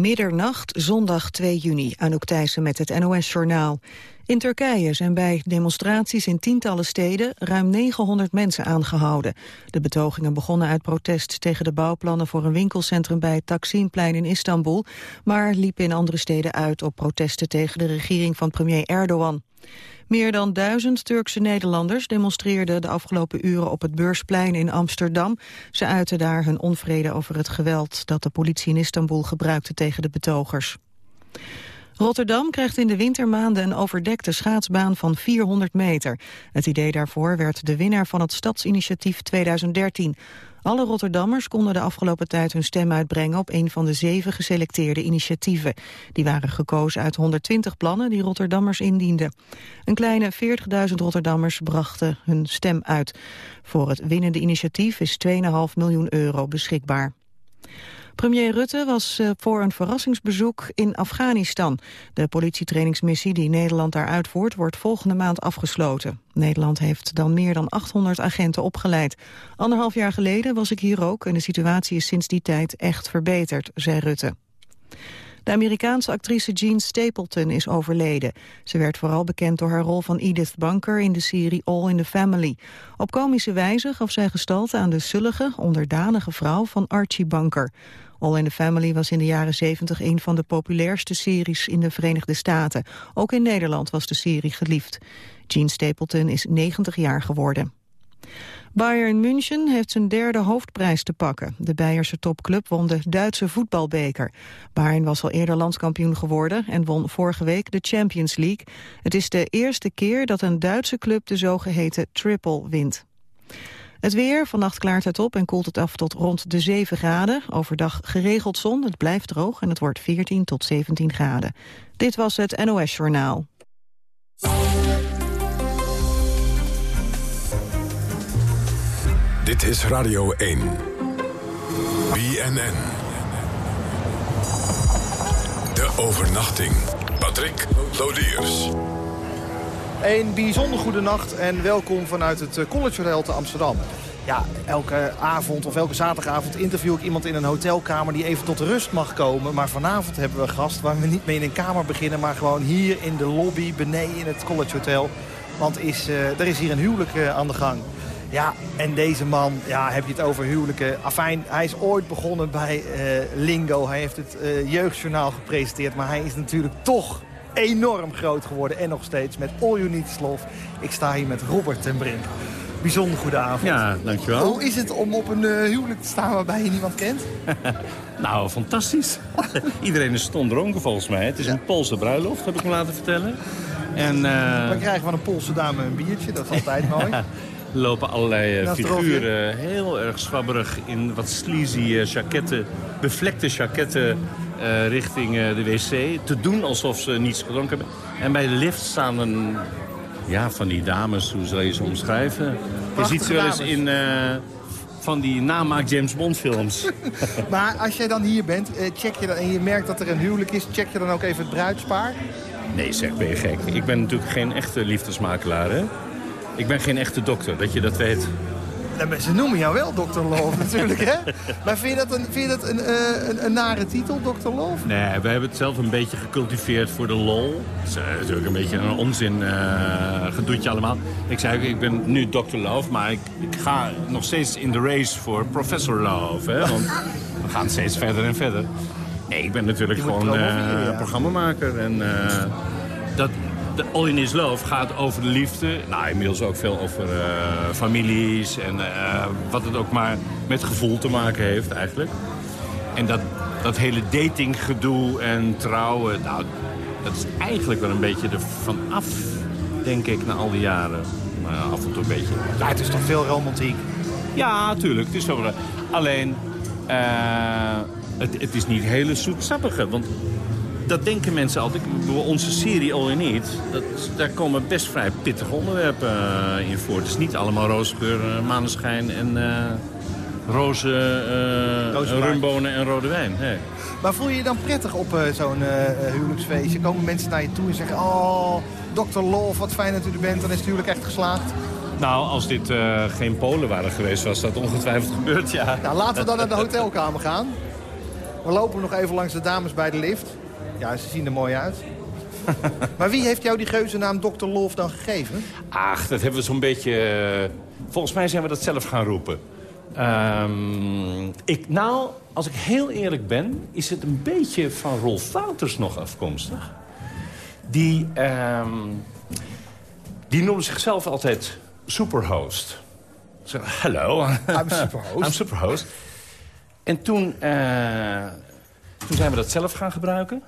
Middernacht, zondag 2 juni, Anouk Thijssen met het NOS-journaal. In Turkije zijn bij demonstraties in tientallen steden ruim 900 mensen aangehouden. De betogingen begonnen uit protest tegen de bouwplannen voor een winkelcentrum bij het Taksimplein in Istanbul, maar liepen in andere steden uit op protesten tegen de regering van premier Erdogan. Meer dan duizend Turkse Nederlanders demonstreerden de afgelopen uren op het Beursplein in Amsterdam. Ze uiten daar hun onvrede over het geweld dat de politie in Istanbul gebruikte tegen de betogers. Rotterdam krijgt in de wintermaanden een overdekte schaatsbaan van 400 meter. Het idee daarvoor werd de winnaar van het Stadsinitiatief 2013. Alle Rotterdammers konden de afgelopen tijd hun stem uitbrengen op een van de zeven geselecteerde initiatieven. Die waren gekozen uit 120 plannen die Rotterdammers indienden. Een kleine 40.000 Rotterdammers brachten hun stem uit. Voor het winnende initiatief is 2,5 miljoen euro beschikbaar. Premier Rutte was uh, voor een verrassingsbezoek in Afghanistan. De politietrainingsmissie die Nederland daar uitvoert wordt volgende maand afgesloten. Nederland heeft dan meer dan 800 agenten opgeleid. Anderhalf jaar geleden was ik hier ook en de situatie is sinds die tijd echt verbeterd, zei Rutte. De Amerikaanse actrice Jean Stapleton is overleden. Ze werd vooral bekend door haar rol van Edith Bunker in de serie All in the Family. Op komische wijze gaf zij gestalte aan de zullige, onderdanige vrouw van Archie Bunker. All in the Family was in de jaren 70 een van de populairste series in de Verenigde Staten. Ook in Nederland was de serie geliefd. Gene Stapleton is 90 jaar geworden. Bayern München heeft zijn derde hoofdprijs te pakken. De Beierse topclub won de Duitse voetbalbeker. Bayern was al eerder landskampioen geworden en won vorige week de Champions League. Het is de eerste keer dat een Duitse club de zogeheten triple wint. Het weer, vannacht klaart het op en koelt het af tot rond de 7 graden. Overdag geregeld zon, het blijft droog en het wordt 14 tot 17 graden. Dit was het NOS Journaal. Dit is Radio 1. BNN. De overnachting. Patrick Lodiers. Een bijzonder goede nacht en welkom vanuit het eh, College Hotel te Amsterdam. Ja, elke avond of elke zaterdagavond interview ik iemand in een hotelkamer die even tot rust mag komen. Maar vanavond hebben we een gast waar we niet mee in een kamer beginnen, maar gewoon hier in de lobby beneden in het College Hotel. Want is, uh, er is hier een huwelijk uh, aan de gang. Ja, en deze man, ja, heb je het over huwelijken. Afijn, hij is ooit begonnen bij Lingo. Hij heeft het jeugdjournaal gepresenteerd. Maar hij is natuurlijk toch enorm groot geworden. En nog steeds met All You Need Is Love. Ik sta hier met Robert ten Brink. Bijzonder goede avond. Ja, dankjewel. Hoe is het om op een uh, huwelijk te staan waarbij je niemand kent? nou, fantastisch. Iedereen is stondronken volgens mij. Het is een Poolse bruiloft, heb ik me laten vertellen. En, uh... We krijgen van een Poolse dame een biertje, dat is altijd mooi. Lopen allerlei uh, figuren heel erg zwabberig in wat sleazy jaquetten, bevlekte jaquetten uh, richting de wc. Te doen alsof ze niets gedronken hebben. En bij de lift staan een... Ja, van die dames, hoe zou je ze omschrijven? Je ziet ze wel eens in... Van die namaak James Bond films. maar als jij dan hier bent, check je dan, en je merkt dat er een huwelijk is... check je dan ook even het bruidspaar? Nee, zeg, ben je gek. Ik ben natuurlijk geen echte liefdesmakelaar, hè? Ik ben geen echte dokter, dat je dat weet. Ze noemen jou wel Dr. Love natuurlijk, hè? Maar vind je dat, een, vind je dat een, een, een, nare titel, Dr. Love? Nee, we hebben het zelf een beetje gecultiveerd voor de lol. Het is natuurlijk een beetje een onzin uh, gedoetje allemaal. Ik zei, ik ben nu Dr. Love, maar ik, ik, ga nog steeds in de race voor Professor Love. Hè? Want we gaan steeds verder en verder. Nee, ik ben natuurlijk gewoon ja. programmamaker. En dat, de All in His Love gaat over de liefde. Nou, inmiddels ook veel over uh, families en uh, wat het ook maar met gevoel te maken heeft eigenlijk. En dat, dat hele datinggedoe en trouwen, nou, dat is eigenlijk wel een beetje er vanaf, denk ik, na al die jaren. Maar af en toe een beetje. Ja, het is toch veel romantiek? Ja, tuurlijk. Het is toch, alleen, uh, het, het is niet hele zoetsappige. Want dat denken mensen altijd. Onze serie All In Eat, dat, daar komen best vrij pittige onderwerpen uh, in voor. Het is niet allemaal roosgeur, uh, maneschijn en uh, roze rumbonen en rode wijn. Nee. Maar voel je je dan prettig op zo'n huwelijksfeestje? Komen mensen naar je toe en zeggen... oh, Dr. Love, wat fijn dat u er bent, dan is het huwelijk echt geslaagd? Nou, als dit geen Polen waren geweest, was dat ongetwijfeld gebeurd, ja. Nou, laten we dan naar de hotelkamer gaan. We lopen nog even langs de dames bij de lift. Ja, ze zien er mooi uit. maar wie heeft jou die geuzennaam Dr. Love dan gegeven? Ach, dat hebben we zo'n beetje... eh, volgens mij zijn we dat zelf gaan roepen. Ehm, ik, nou, als ik heel eerlijk ben, is het een beetje van Rolf Wouters nog afkomstig. Die, ehm, die noemde zichzelf altijd superhost. Zo, hallo. I'm superhost. I'm superhost. En toen, eh, toen zijn we dat zelf gaan gebruiken.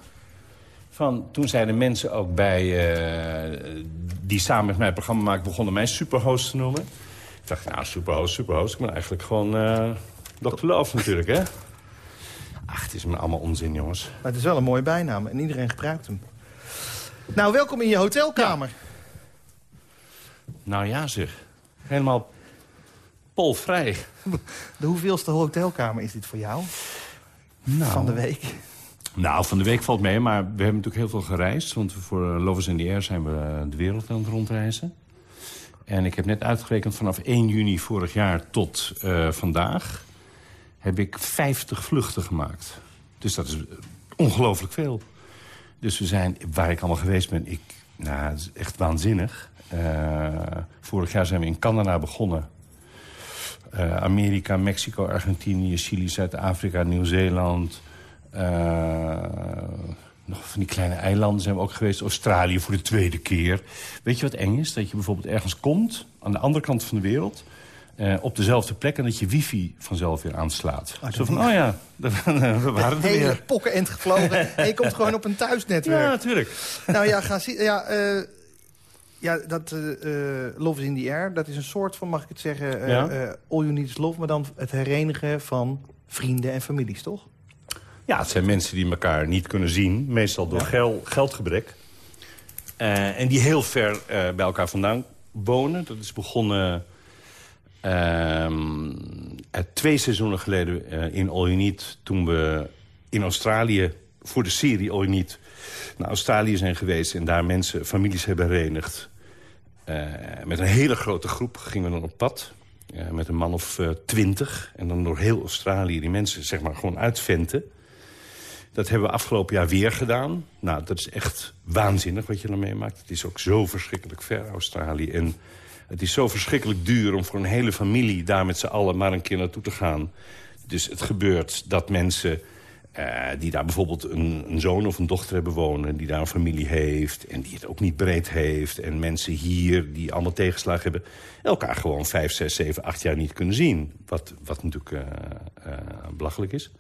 Van, toen zeiden mensen ook bij, eh, die samen met mij het programma maken... begonnen mij superhost te noemen. Ik dacht, nou, superhost, superhost. Ik ben eigenlijk gewoon uh, Dr. Love natuurlijk, hè? Ach, het is me allemaal onzin, jongens. Maar het is wel een mooie bijnaam en iedereen gebruikt hem. Nou, welkom in je hotelkamer. Nou ja, zeg. Helemaal polvrij. De hoeveelste hotelkamer is dit voor jou Nou, van de week? Nou, van de week valt mee, maar we hebben natuurlijk heel veel gereisd. Want voor eh, Lovers in the Air zijn we eh, de wereld aan het rondreizen. En ik heb net uitgerekend vanaf 1 juni vorig jaar tot uh, vandaag... heb ik 50 vluchten gemaakt. Dus dat is ongelooflijk veel. Dus we zijn, waar ik allemaal geweest ben, ik, nou, het is echt waanzinnig. Vorig jaar zijn we in Canada begonnen. Amerika, Mexico, Argentinië, Chili, Zuid-Afrika, Nieuw-Zeeland... Uh, nog van die kleine eilanden zijn we ook geweest. Australië voor de tweede keer. Weet je wat eng is? Dat je bijvoorbeeld ergens komt, aan de andere kant van de wereld... Uh, op dezelfde plek en dat je wifi vanzelf weer aanslaat. Oh, Zo van, oh ja, we waren er weer. pokken end gevlogen en je komt gewoon op een thuisnetwerk. Ja, natuurlijk. Nou ja, ga zien. Ja, uh, ja dat uh, Love is in the Air, dat is een soort van, mag ik het zeggen... Ja? all you need is love, maar dan het herenigen van vrienden en families, toch? Ja, het zijn mensen die elkaar niet kunnen zien. Meestal door gel, geldgebrek. Uh, en die heel ver uh, bij elkaar vandaan wonen. Dat is begonnen uh, twee seizoenen geleden in All You Need. Toen we in Australië voor de serie All You Need naar Australië zijn geweest. En daar mensen, families hebben herenigd. Met een hele grote groep gingen we dan op pad. met een man of twintig. En dan door heel Australië die mensen zeg maar gewoon uitventen. Dat hebben we afgelopen jaar weer gedaan. Nou, dat is echt waanzinnig wat je dan meemaakt. Het is ook zo verschrikkelijk ver, Australië. En het is zo verschrikkelijk duur om voor een hele familie... daar met z'n allen maar een keer naartoe te gaan. Dus het gebeurt dat mensen uh, die daar bijvoorbeeld een, een, zoon of een dochter hebben wonen... die daar een familie heeft en die het ook niet breed heeft... en mensen hier die allemaal tegenslagen hebben... elkaar gewoon vijf, zes, zeven, acht jaar niet kunnen zien. Wat, wat natuurlijk uh, uh, belachelijk is.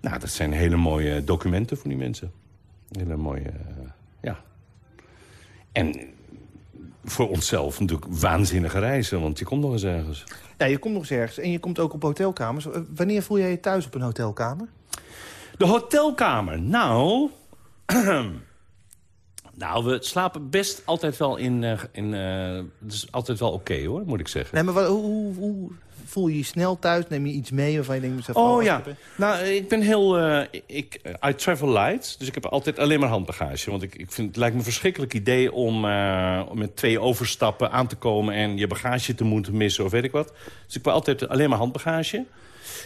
Nou, dat zijn hele mooie documenten voor die mensen. Hele mooie, uh, ja. En voor onszelf natuurlijk waanzinnige reizen, want je komt nog eens ergens. Ja, je komt nog eens ergens en je komt ook op hotelkamers. Wanneer voel jij je thuis op een hotelkamer? De hotelkamer? Nou... nou, we slapen best altijd wel in... Uh, in uh, het is altijd wel oké, okay, hoor, moet ik zeggen. Nee, maar wat, hoe, hoe, voel je je snel thuis? Neem je iets mee waarvan je denkt... Oh, oh ja, nou, ik ben heel... Uh, ik, I travel light, dus ik heb altijd alleen maar handbagage. Want ik, ik vind, het lijkt me een verschrikkelijk idee om, uh, om met twee overstappen aan te komen... en je bagage te moeten missen of weet ik wat. Dus ik heb altijd alleen maar handbagage.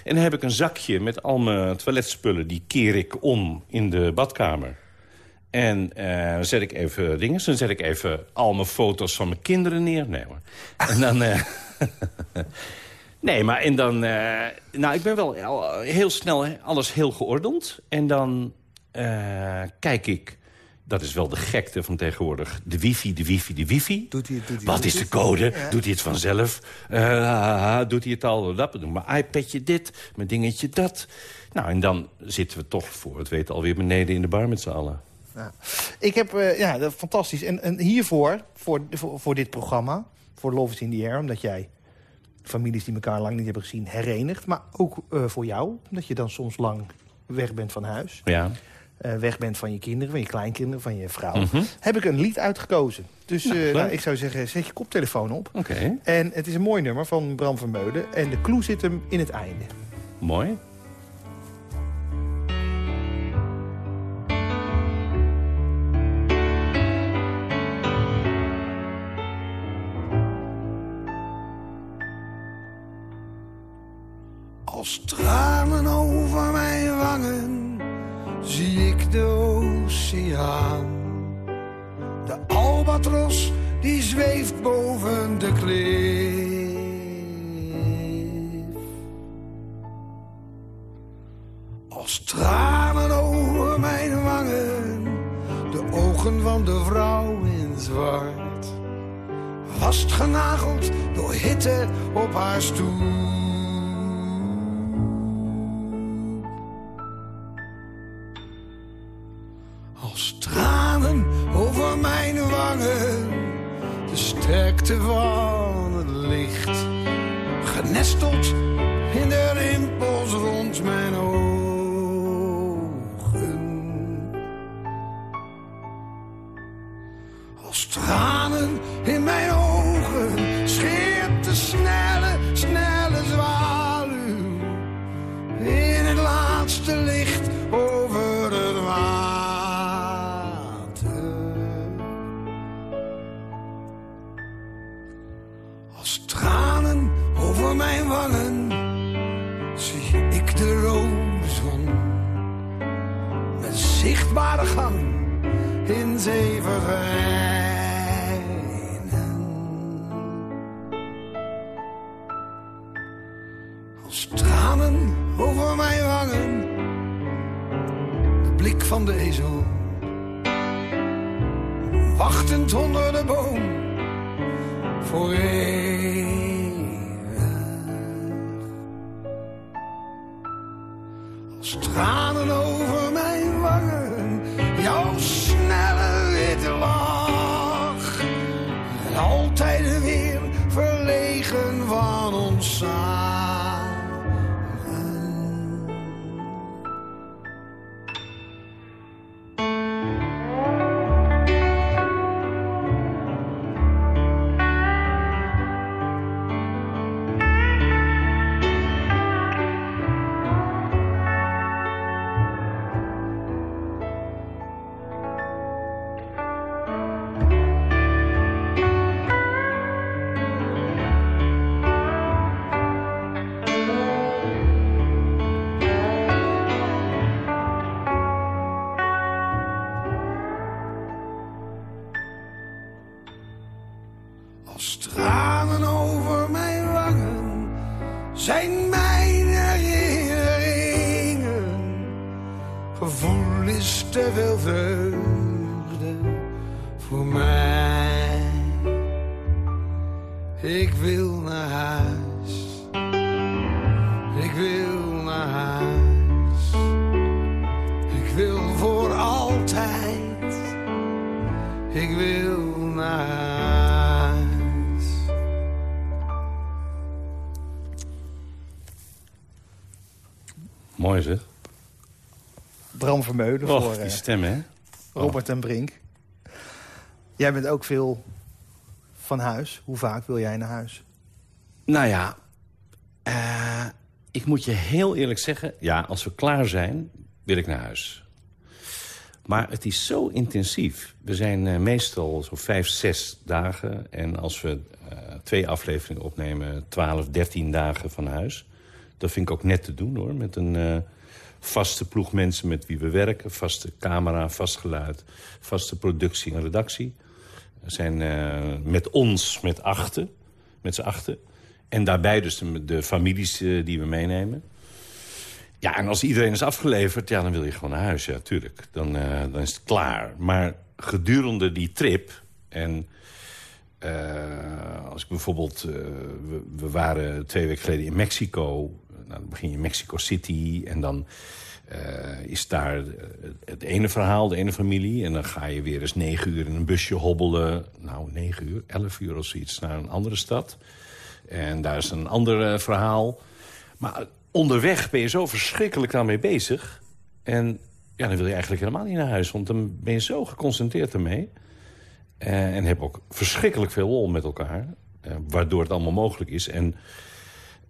En dan heb ik een zakje met al mijn toiletspullen... die keer ik om in de badkamer. En uh, dan zet ik even dingen. Dan zet ik even al mijn foto's van mijn kinderen neer. Nee hoor. En dan... Uh, nee, maar en dan... Uh, nou, ik ben wel heel snel alles heel geordend. En dan kijk ik... Dat is wel de gekte van tegenwoordig. De wifi, de wifi, de wifi. Doet hij, doet hij, Wat is de code? Ja. Doet hij het vanzelf? Uh, doet hij het al? Dat doe mijn iPadje dit, mijn dingetje dat. Nou, en dan zitten we toch voor het weten alweer beneden in de bar met z'n allen. Ja. Ik heb, uh, ja, fantastisch. En, en hiervoor, voor, voor, voor dit programma, voor Love is in the Air... omdat jij families die elkaar lang niet hebben gezien herenigt... maar ook uh, voor jou, omdat je dan soms lang weg bent van huis... Ja. Uh, weg bent van je kinderen, van je kleinkinderen, van je vrouw... Mm -hmm. heb ik een lied uitgekozen. Dus nou, nou, ik zou zeggen, zet je koptelefoon op. Okay. En het is een mooi nummer van Bram van Meulen. En de clue zit hem in het einde. Mooi. Als tranen over mijn wangen zie ik de oceaan. De albatros die zweeft boven de klif. Als tranen over mijn wangen, de ogen van de vrouw in zwart. Vastgenageld door hitte op haar stoel. Zichtbare gang in zee verdwijnen. Als tranen over mijn wangen, de blik van de ezel. Wachtend onder de boom, voor eeuwig. Als tranen Mooi zeg. Bram Vermeulen Och, voor die eh, stem, hè? Robert en Brink. Jij bent ook veel van huis. Hoe vaak wil jij naar huis? Nou ja, eh, ik moet je heel eerlijk zeggen... ja, als we klaar zijn, wil ik naar huis. Maar het is zo intensief. We zijn eh, meestal zo'n vijf, zes dagen. En als we twee afleveringen opnemen, twaalf, dertien dagen van huis. Dat vind ik ook net te doen, hoor. Met een eh, vaste ploeg mensen met wie we werken. Vaste camera, vast geluid, vaste productie en redactie. Zijn eh, met ons met achten, met z'n achten. En daarbij dus de, families eh, die we meenemen. Ja, en als iedereen is afgeleverd, ja, dan wil je gewoon naar huis. Ja, tuurlijk. Dan, dan is het klaar. Maar gedurende die trip... en als ik bijvoorbeeld... we, we waren twee weken geleden in Mexico. Nou, dan begin je in Mexico City en dan... eh, is daar eh, het ene verhaal, de ene familie. En dan ga je weer eens negen uur in een busje hobbelen. Nou, negen uur, elf uur of zoiets naar een andere stad. En daar is een ander eh, verhaal. Maar onderweg ben je zo verschrikkelijk daarmee bezig. En ja, dan wil je eigenlijk helemaal niet naar huis. Want dan ben je zo geconcentreerd ermee. En heb ook verschrikkelijk veel lol met elkaar. waardoor het allemaal mogelijk is. En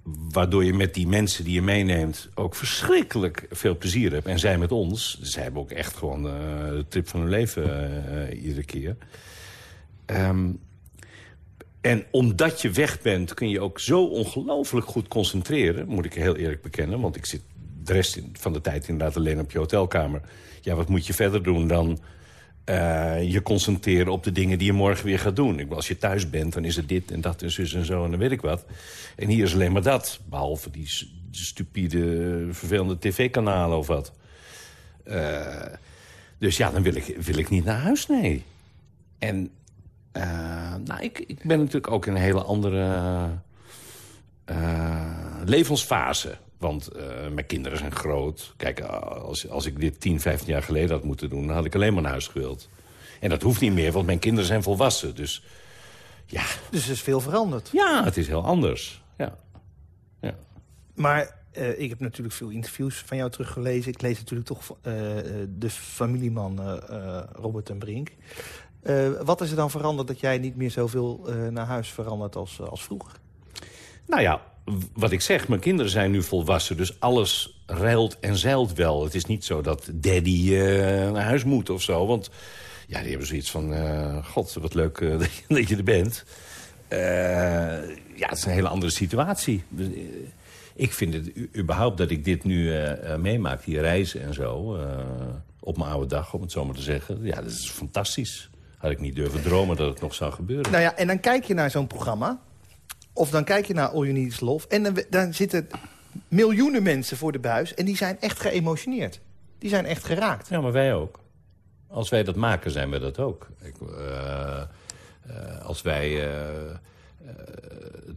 waardoor je met die mensen die je meeneemt... ook verschrikkelijk veel plezier hebt. En zij met ons. Zij hebben ook echt gewoon eh, de trip van hun leven eh, iedere keer. Ehm, en omdat je weg bent, kun je ook zo ongelooflijk goed concentreren... moet ik heel eerlijk bekennen. Want ik zit de rest van de tijd inderdaad alleen op je hotelkamer. Ja, wat moet je verder doen dan uh, je concentreren op de dingen die je morgen weer gaat doen. Ik als je thuis bent, dan is het dit en dat en zus en zo en dan weet ik wat. En hier is alleen maar dat. Behalve die stupide, vervelende tv-kanalen of wat. Uh, dus ja, dan wil ik, wil ik niet naar huis, nee. En uh, nou, ik, ik ben natuurlijk ook in een hele andere levensfase. Want uh, mijn kinderen zijn groot. Kijk, als, als ik dit 10, 15 jaar geleden had moeten doen... dan had ik alleen maar naar huis gewild. En dat hoeft niet meer, want mijn kinderen zijn volwassen. Dus ja... Dus er is veel veranderd? Ja, het is heel anders. Ja. ja. Maar uh, ik heb natuurlijk veel interviews van jou teruggelezen. Ik lees natuurlijk toch uh, de familieman Robert en Brink. wat is er dan veranderd dat jij niet meer zoveel naar huis verandert als, als vroeger? Nou ja, wat ik zeg, mijn kinderen zijn nu volwassen. Dus alles ruilt en zeilt wel. Het is niet zo dat daddy uh, naar huis moet of zo. Want ja, die hebben zoiets van... Uh, God, wat leuk uh, dat je er bent. ja, het is een hele andere situatie. Dus, ik vind het überhaupt dat ik dit nu meemaak, die reizen en zo... op mijn oude dag, om het zo maar te zeggen. Ja, dat is fantastisch. Had ik niet durven dromen dat het nog zou gebeuren. Nou ja, en dan kijk je naar zo'n programma... Of dan kijk je naar All You Need en dan, dan zitten miljoenen mensen voor de buis... en die zijn echt geëmotioneerd. Die zijn echt geraakt. Ja, maar wij ook. Als wij dat maken, zijn we dat ook. Ik, uh, uh, als wij uh,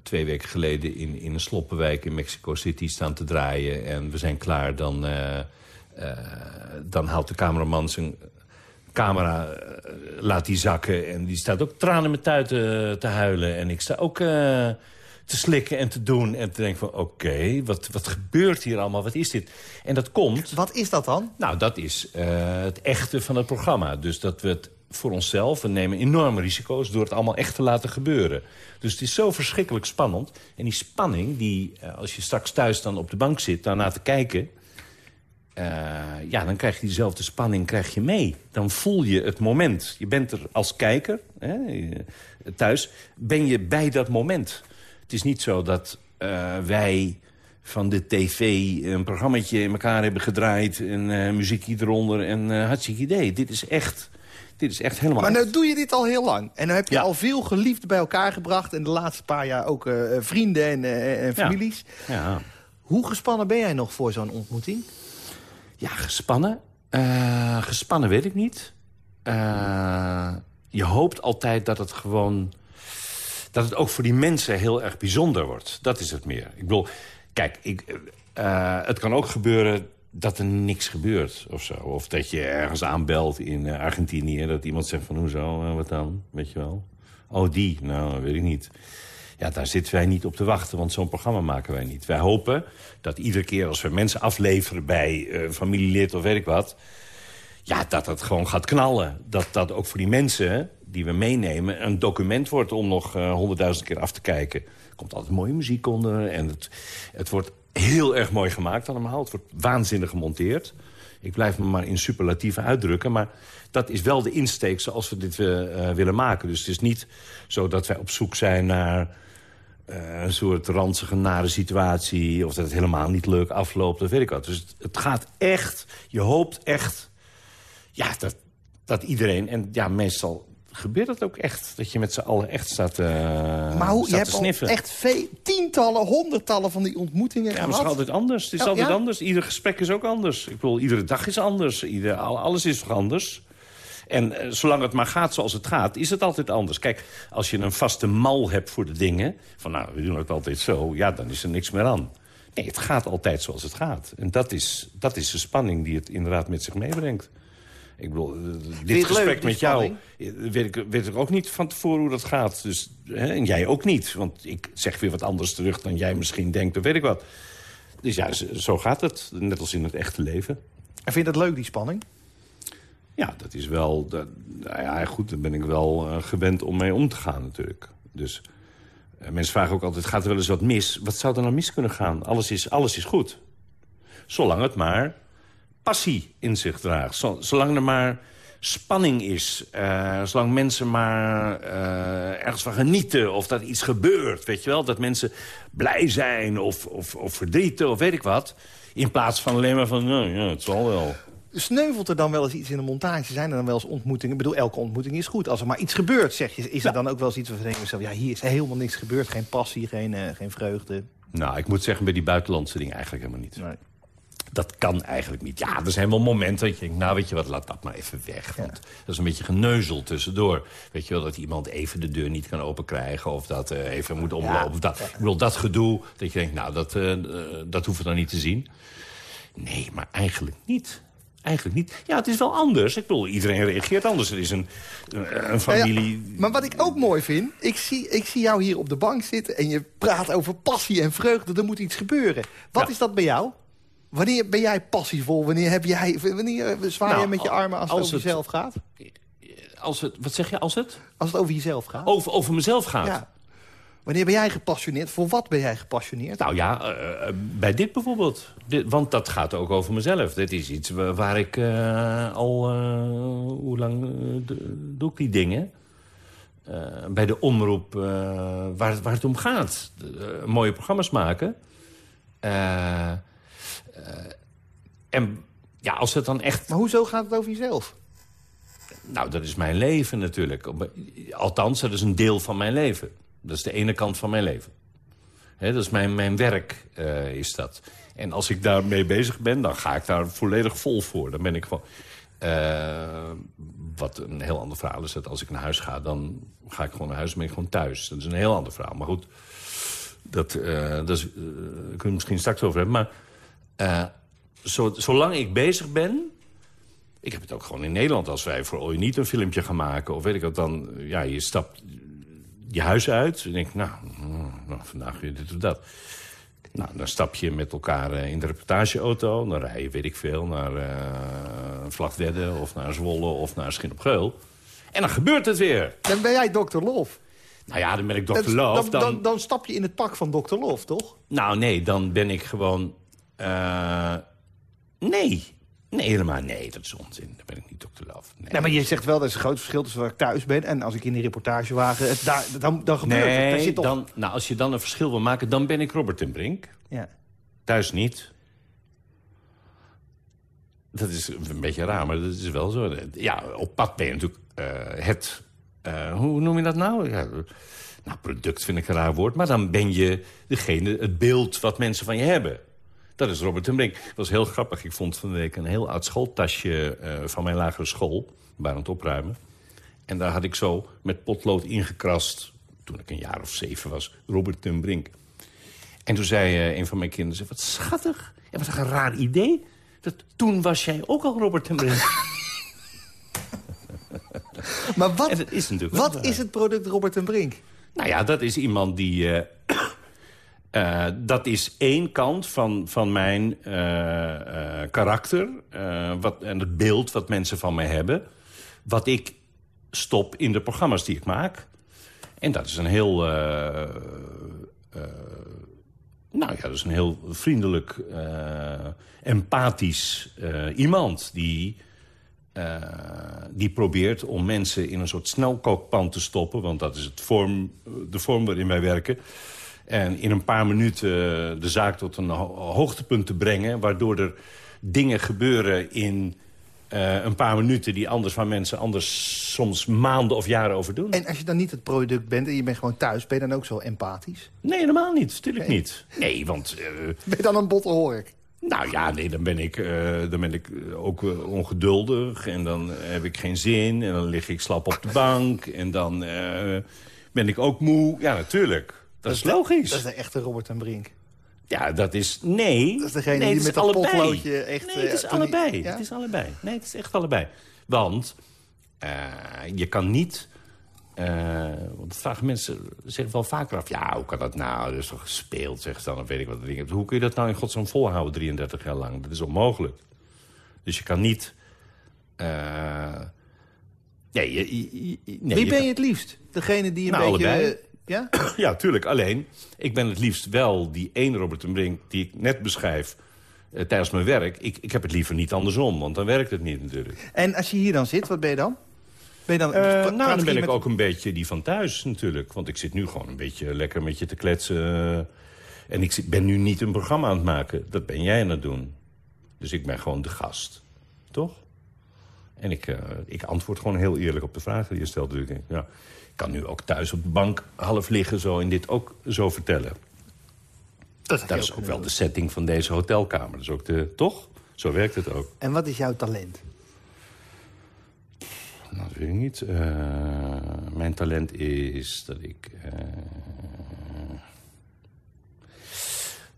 twee weken geleden in, in een sloppenwijk in Mexico City staan te draaien... en we zijn klaar, dan, dan haalt de cameraman zijn camera laat die zakken. En die staat ook tranen met tuiten te huilen. En ik sta ook te slikken en te doen. En te denken van, oké, wat, wat gebeurt hier allemaal? Wat is dit? En dat komt... Wat is dat dan? Nou, dat is uh, het echte van het programma. Dus dat we het voor onszelf, we nemen enorme risico's... door het allemaal echt te laten gebeuren. Dus het is zo verschrikkelijk spannend. En die spanning, die, als je straks thuis dan op de bank zit... daarna te kijken... Uh, ja, dan krijg je diezelfde spanning krijg je mee. Dan voel je het moment. Je bent er als kijker, hè, thuis, ben je bij dat moment. Het is niet zo dat uh, wij van de tv een programmaatje in elkaar hebben gedraaid... en uh, muziekje eronder en uh, hartstikke idee. Dit is echt... Dit is echt helemaal... Maar nu doe je dit al heel lang. En dan heb je ja. al veel geliefden bij elkaar gebracht. En de laatste paar jaar ook vrienden en, en families. Ja. ja. Hoe gespannen ben jij nog voor zo'n ontmoeting? Ja, gespannen? Uh, gespannen weet ik niet. je hoopt altijd dat het gewoon dat het ook voor die mensen heel erg bijzonder wordt. Dat is het meer. Ik bedoel, kijk, ik, uh, het kan ook gebeuren dat er niks gebeurt of zo. Of dat je ergens aanbelt in Argentinië... dat iemand zegt van hoezo, wat dan, weet je wel. Oh, die, nou, weet ik niet. Ja, daar zitten wij niet op te wachten, want zo'n programma maken wij niet. Wij hopen dat iedere keer als we mensen afleveren bij familielid of weet ik wat... ja, dat het gewoon gaat knallen. Dat dat ook voor die mensen die we meenemen een document wordt om nog eh, honderdduizend keer af te kijken. Er komt altijd mooie muziek onder en het, het wordt heel erg mooi gemaakt allemaal. Het wordt waanzinnig gemonteerd. Ik blijf me maar in superlatieven uitdrukken, maar dat is wel de insteek zoals we dit uh, willen maken. Dus het is niet zo dat wij op zoek zijn naar uh, een soort ranzige, nare situatie... of dat het helemaal niet leuk afloopt, of weet ik wat. Dus het, het gaat echt, je hoopt echt... ja, dat, dat iedereen, en ja, meestal gebeurt het ook echt. Dat je met z'n allen echt staat, uh, maar hoe, je hebt echt veel, tientallen, honderdtallen van die ontmoetingen ja, gehad. Ja, het is altijd anders. Het is oh, altijd ja? anders. Ieder gesprek is ook anders. Ik bedoel, iedere dag is anders. Ieder, alles is toch anders. En uh, zolang het maar gaat zoals het gaat, is het altijd anders. Kijk, als je een vaste mal hebt voor de dingen... van nou, we doen het altijd zo, ja, dan is er niks meer aan. Nee, het gaat altijd zoals het gaat. En dat is, dat is de spanning die het inderdaad met zich meebrengt. Ik bedoel, eh, dit gesprek leuk, met jou eh, weet ik, weet ik ook niet van tevoren hoe dat gaat. Dus, hè, en jij ook niet. Want ik zeg weer wat anders terug dan jij misschien denkt, of weet ik wat. Dus ja, zo gaat het. Net als in het echte leven. En vind je dat leuk, die spanning? Ja, dat is wel... Nou ja, goed, daar ben ik wel uh, gewend om mee om te gaan natuurlijk. Dus uh, mensen vragen ook altijd, gaat er wel eens wat mis? Wat zou er nou mis kunnen gaan? Alles is, alles is goed. Zolang het maar passie in zich draagt. Zolang er maar spanning is. Uh, zolang mensen maar ergens van genieten of dat iets gebeurt. Weet je wel, dat mensen blij zijn of, of, of verdrieten of weet ik wat. In plaats van alleen maar van, nou ja, het zal wel. Sneuvelt er dan wel eens iets in de montage? Zijn er dan wel eens ontmoetingen? Ik bedoel, elke ontmoeting is goed. Als er maar iets gebeurt, zeg je, is er dan ook wel eens iets waarvan je denkt... ja, hier is helemaal niks gebeurd. Geen passie, geen, uh, geen vreugde. Nou, ik moet zeggen, bij die buitenlandse dingen eigenlijk helemaal niet. Nee. Dat kan eigenlijk niet. Ja, er zijn wel momenten dat je denkt, nou weet je wat, laat dat maar even weg. Want dat is een beetje geneuzel tussendoor. Weet je wel, dat iemand even de deur niet kan openkrijgen... of dat uh, even moet omlopen. Ja. Of dat, ik bedoel, dat gedoe, dat je denkt, nou, dat, uh, dat hoeven we dan niet te zien. Nee, maar eigenlijk niet. Eigenlijk niet. Ja, het is wel anders. Ik bedoel, iedereen reageert anders. Er is een, een familie... Ja, maar wat ik ook mooi vind... Ik zie, ik zie jou hier op de bank zitten... en je praat over passie en vreugde. Er moet iets gebeuren. Wat ja. is dat bij jou? Wanneer ben jij passievol? Wanneer, heb jij, wanneer zwaai nou, je met je armen als, als het over jezelf gaat? Als het, wat zeg je, als het? Als het over jezelf gaat. Over, over mezelf gaat? Wanneer ben jij gepassioneerd? Voor wat ben jij gepassioneerd? Nou ja, uh, bij dit bijvoorbeeld. Dit, want dat gaat ook over mezelf. Dit is iets waar ik uh, al... hoe lang doe ik die dingen? bij de omroep waar, waar het om gaat. mooie programma's maken. en ja, als het dan echt... Maar hoezo gaat het over jezelf? Nou, dat is mijn leven natuurlijk. Althans, dat is een deel van mijn leven. Dat is de ene kant van mijn leven. Dat is mijn, mijn werk, uh, is dat. En als ik daarmee bezig ben, dan ga ik daar volledig vol voor. Dan ben ik gewoon... Uh, wat een heel ander verhaal is dat als ik naar huis ga... dan ga ik gewoon naar huis en ben ik gewoon thuis. Dat is een heel ander verhaal. Maar goed, dat, uh, dat is, kunnen misschien straks over hebben. Maar zo, zolang ik bezig ben... Ik heb het ook gewoon in Nederland. Als wij voor ooit niet een filmpje gaan maken... of weet ik wat, dan... Ja, je stapt je huis uit. En denk nou, nou, vandaag weer dit of dat. Nou, dan stap je met elkaar uh, in de reportageauto. Dan rij je, weet ik veel, naar uh, Vlagdedde of naar Zwolle of naar Schin op Geul. En dan gebeurt het weer. Dan ben jij dokter Lof. Nou ja, dan ben ik dokter Loof. Dan, dan, dan, stap je in het pak van dokter Lof, toch? Nou nee, dan ben ik gewoon... Uh, nee, Nee, helemaal nee, dat is onzin. Daar ben ik niet dokter Love. Nee. nee, maar je zegt wel, dat is een groot verschil tussen waar ik thuis ben... en als ik in die reportagewagen... Het, daar, dan, dan gebeurt nee, het. Zit toch... dan, nou, als je dan een verschil wil maken, dan ben ik Robert ten Brink. Ja. Thuis niet. Dat is een beetje raar, maar dat is wel zo. Ja, op pad ben je natuurlijk uh, het... Uh, hoe noem je dat nou? Ja, nou, product vind ik een raar woord. Maar dan ben je degene, het beeld wat mensen van je hebben. Dat is Robert ten Brink. Dat was heel grappig. Ik vond van de week een heel oud schooltasje uh, van mijn lagere school. Bij aan het opruimen. En daar had ik zo met potlood ingekrast, toen ik een jaar of zeven was, Robert ten Brink. En toen zei uh, een van mijn kinderen, wat schattig. En wat een raar idee. Dat, toen was jij ook al Robert ten Brink. maar wat, is, wat is het product Robert ten Brink? Nou ja, dat is iemand die... Uh, uh, dat is één kant van, van mijn uh, uh, karakter wat, en het beeld wat mensen van mij hebben. Wat ik stop in de programma's die ik maak. En dat is een heel... nou ja, dat is een heel vriendelijk, empathisch iemand... die die probeert om mensen in een soort snelkookpan te stoppen. Want dat is het vorm, de vorm waarin wij werken. En in een paar minuten de zaak tot een hoogtepunt te brengen... waardoor er dingen gebeuren in uh, een paar minuten... die anders van mensen anders soms maanden of jaren over doen. En als je dan niet het product bent en je bent gewoon thuis... ben je dan ook zo empathisch? Nee, helemaal niet. Natuurlijk nee. niet. Nee, want... Uh, ben je dan een botte? Nou ja, nee, dan ben ik, uh, dan ben ik ook uh, ongeduldig en dan heb ik geen zin... en dan lig ik slap op de bank en dan uh, ben ik ook moe. Ja, natuurlijk. Dat, is logisch. Dat is de echte Robert en Brink. Ja, dat is... Nee. Dat is degene nee, die met dat potloodje echt... Nee, het is uh, allebei. Die, ja? Het is allebei. Nee, het is echt allebei. Want uh, je kan niet... Uh, want vragen mensen zich wel vaker af... ja, hoe kan dat nou? Dat is toch gespeeld, zegt dan. Of weet ik wat. Dingen. Hoe kun je dat nou in godsnaam volhouden 33 jaar lang? Dat is onmogelijk. Dus je kan niet... nee, je, je, nee, Wie ben je het liefst? Degene die een nou, beetje... Allebei. Ja? ja, tuurlijk. Alleen, ik ben het liefst wel die één Robert de Brink... die ik net beschrijf uh, tijdens mijn werk. Ik, ik heb het liever niet andersom, want dan werkt het niet natuurlijk. En als je hier dan zit, wat ben je dan? Ben je dan, uh, nou, dan ben ik met... ook een beetje die van thuis natuurlijk. Want ik zit nu gewoon een beetje lekker met je te kletsen... En ik ben nu niet een programma aan het maken. Dat ben jij aan het doen. Dus ik ben gewoon de gast. Toch? En ik, uh, ik antwoord gewoon heel eerlijk op de vragen die je stelt. Dus ik, ja, kan nu ook thuis op de bank half liggen zo en dit ook zo vertellen. Dat, dat is ook wel de setting van deze hotelkamer. Dus ook de, toch? Zo werkt het ook. En wat is jouw talent? Nou, dat weet ik niet. Uh, mijn talent is dat ik... Uh,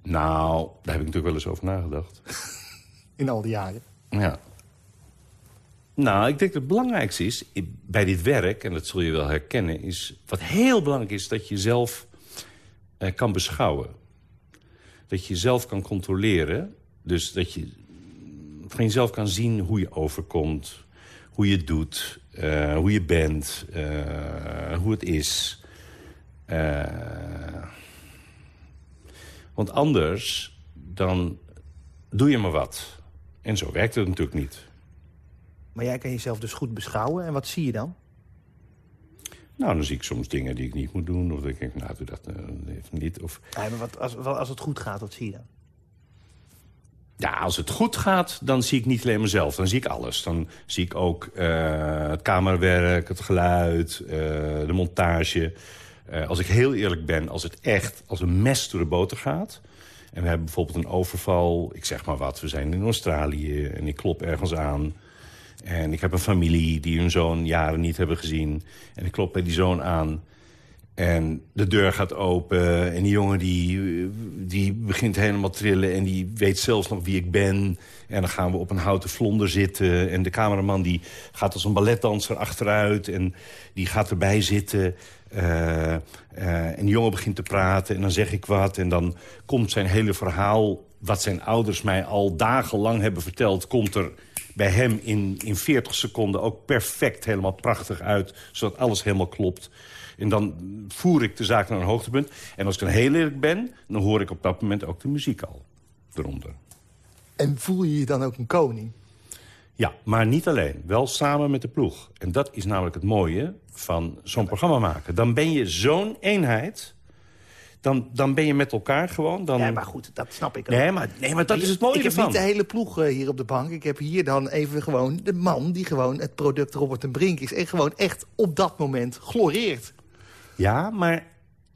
nou, daar heb ik natuurlijk wel eens over nagedacht. In al die jaren? Ja. Nou, ik denk dat het belangrijkste is bij dit werk... en dat zul je wel herkennen... is wat heel belangrijk is dat je jezelf uh, kan beschouwen. Dat je jezelf kan controleren. Dus dat je van jezelf kan zien hoe je overkomt... hoe je doet, uh, hoe je bent, uh, hoe het is. want anders, dan doe je maar wat. En zo werkt het natuurlijk niet. Maar jij kan jezelf dus goed beschouwen. En wat zie je dan? Nou, dan zie ik soms dingen die ik niet moet doen. Of ik denk, nou, doe dat uh, niet. Of... Maar wat, als, als het goed gaat, wat zie je dan? Ja, als het goed gaat, dan zie ik niet alleen mezelf. Dan zie ik alles. Dan zie ik ook uh, het camerawerk, het geluid, uh, de montage. als ik heel eerlijk ben, als het echt als een mes door de boter gaat... en we hebben bijvoorbeeld een overval, ik zeg maar wat... we zijn in Australië en ik klop ergens aan... En ik heb een familie die hun zoon jaren niet hebben gezien. En ik klop bij die zoon aan. En de deur gaat open. En die jongen die, die begint helemaal trillen. En die weet zelfs nog wie ik ben. En dan gaan we op een houten vlonder zitten. En de cameraman die gaat als een balletdanser achteruit. En die gaat erbij zitten. Uh, uh, en die jongen begint te praten. En dan zeg ik wat. En dan komt zijn hele verhaal... wat zijn ouders mij al dagenlang hebben verteld... komt er bij hem in, in 40 seconden ook perfect helemaal prachtig uit. Zodat alles helemaal klopt. En dan voer ik de zaak naar een hoogtepunt. En als ik dan heel eerlijk ben, dan hoor ik op dat moment ook de muziek al eronder. En voel je je dan ook een koning? Ja, maar niet alleen. Wel samen met de ploeg. En dat is namelijk het mooie van zo'n programma maken. Dan ben je zo'n eenheid dan, dan ben je met elkaar gewoon. Dan... Ja, maar goed, dat snap ik ook. Nee, maar, nee, maar dat is het mooie Ik heb niet de hele ploeg uh, hier op de bank. Ik heb hier dan even gewoon de man die gewoon het product Robert en Brink is... en gewoon echt op dat moment gloreert. Ja, maar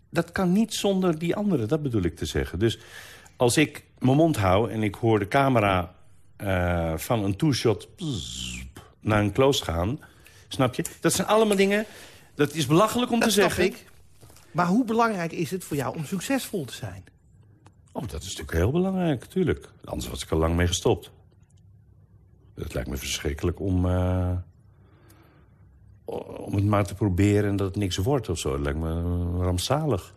dat kan niet zonder die anderen, dat bedoel ik te zeggen. Dus als ik mijn mond hou en ik hoor de camera uh, van een two-shot naar een close gaan... snap je? Dat zijn allemaal dingen... Dat is belachelijk om dat te zeggen. ik. Maar hoe belangrijk is het voor jou om succesvol te zijn? Oh, dat is natuurlijk heel belangrijk, natuurlijk. Anders was ik al lang mee gestopt. Het lijkt me verschrikkelijk om, uh, om het maar te proberen en dat het niks wordt of zo. Het lijkt me rampzalig.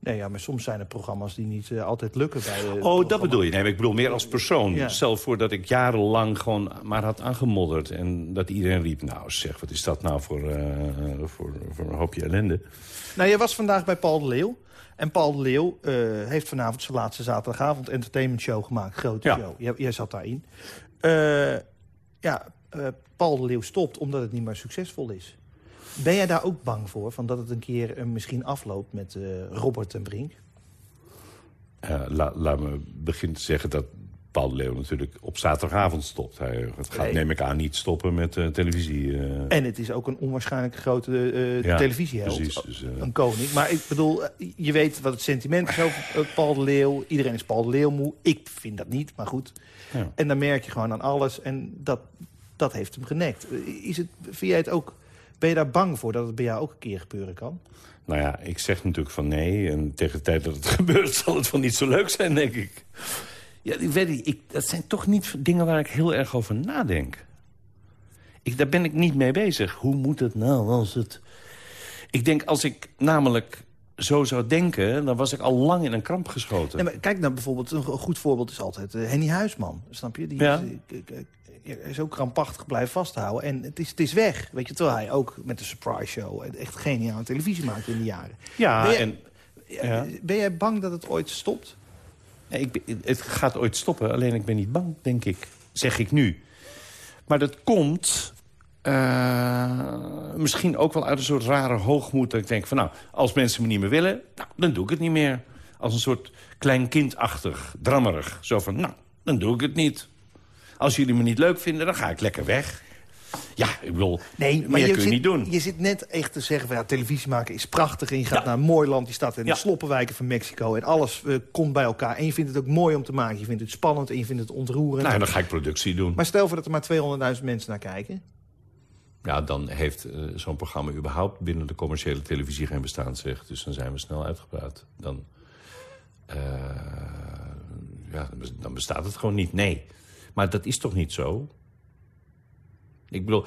Nee, ja, maar soms zijn er programma's die niet uh, altijd lukken bij uh, Oh, dat bedoel je? Nee, ik bedoel meer als persoon. Ja. Stel voor dat ik jarenlang gewoon maar had aangemodderd... en dat iedereen riep, nou zeg, wat is dat nou voor, uh, voor, voor een hoopje ellende? Nou, je was vandaag bij Paul de Leeuw. En Paul de Leeuw heeft vanavond zijn laatste zaterdagavond entertainment show gemaakt. Grote ja. show. Jij, jij zat daarin. ja, Paul de Leeuw stopt omdat het niet meer succesvol is. Ben jij daar ook bang voor? Van dat het een keer uh, misschien afloopt met uh, Robert en Brink? Uh, la, laat me beginnen te zeggen dat Paul de Leeuw natuurlijk op zaterdagavond stopt. Hij het gaat, nee. neem ik aan, niet stoppen met televisie. En het is ook een onwaarschijnlijk grote ja, televisieheld. Precies, dus, een koning. Maar ik bedoel, je weet wat het sentiment is over Paul de Leeuw. Iedereen is Paul de Leeuw moe. Ik vind dat niet, maar goed. Ja. En dan merk je gewoon aan alles. En dat, dat heeft hem genekt. Is het, vind jij het ook... Ben je daar bang voor dat het bij jou ook een keer gebeuren kan? Nou ja, ik zeg natuurlijk van nee. En tegen de tijd dat het gebeurt zal het wel niet zo leuk zijn, denk ik. Ja, ik weet niet, ik, dat zijn toch niet dingen waar ik heel erg over nadenk. Ik, daar ben ik niet mee bezig. Hoe moet het nou als het... Ik denk, als ik namelijk zo zou denken, dan was ik al lang in een kramp geschoten. Nee, maar kijk nou bijvoorbeeld, een goed voorbeeld is altijd uh, Henny Huisman. Snap je? Die ja. is, zo krampachtig blijven vasthouden. En het is, het is weg. Weet je, terwijl hij ook met de surprise show echt geniale televisie maakte in de jaren. Ja, ben jij, en... Ja. Ben jij bang dat het ooit stopt? Ik, het gaat ooit stoppen, alleen ik ben niet bang, denk ik. Zeg ik nu. Maar dat komt Uh, misschien ook wel uit een soort rare hoogmoed. Dat ik denk van nou, als mensen me niet meer willen, nou, dan doe ik het niet meer. Als een soort klein kindachtig, drammerig. Zo van, nou, dan doe ik het niet. Als jullie me niet leuk vinden, dan ga ik lekker weg. Ja, ik bedoel, nee, maar je kun je niet doen. Je zit net echt te zeggen, van, ja, televisie maken is prachtig... en je gaat naar een mooi land, je staat in de sloppenwijken van Mexico... en alles uh, komt bij elkaar. En je vindt het ook mooi om te maken. Je vindt het spannend en je vindt het ontroerend. Nou, dan ga ik productie doen. Maar stel voor dat er maar 200.000 mensen naar kijken. Ja, dan heeft uh, zo'n programma überhaupt binnen de commerciële televisie geen bestaansrecht. Dus dan zijn we snel uitgepraat. Dan, uh, ja, dan bestaat het gewoon niet. Nee. Maar dat is toch niet zo? Ik bedoel,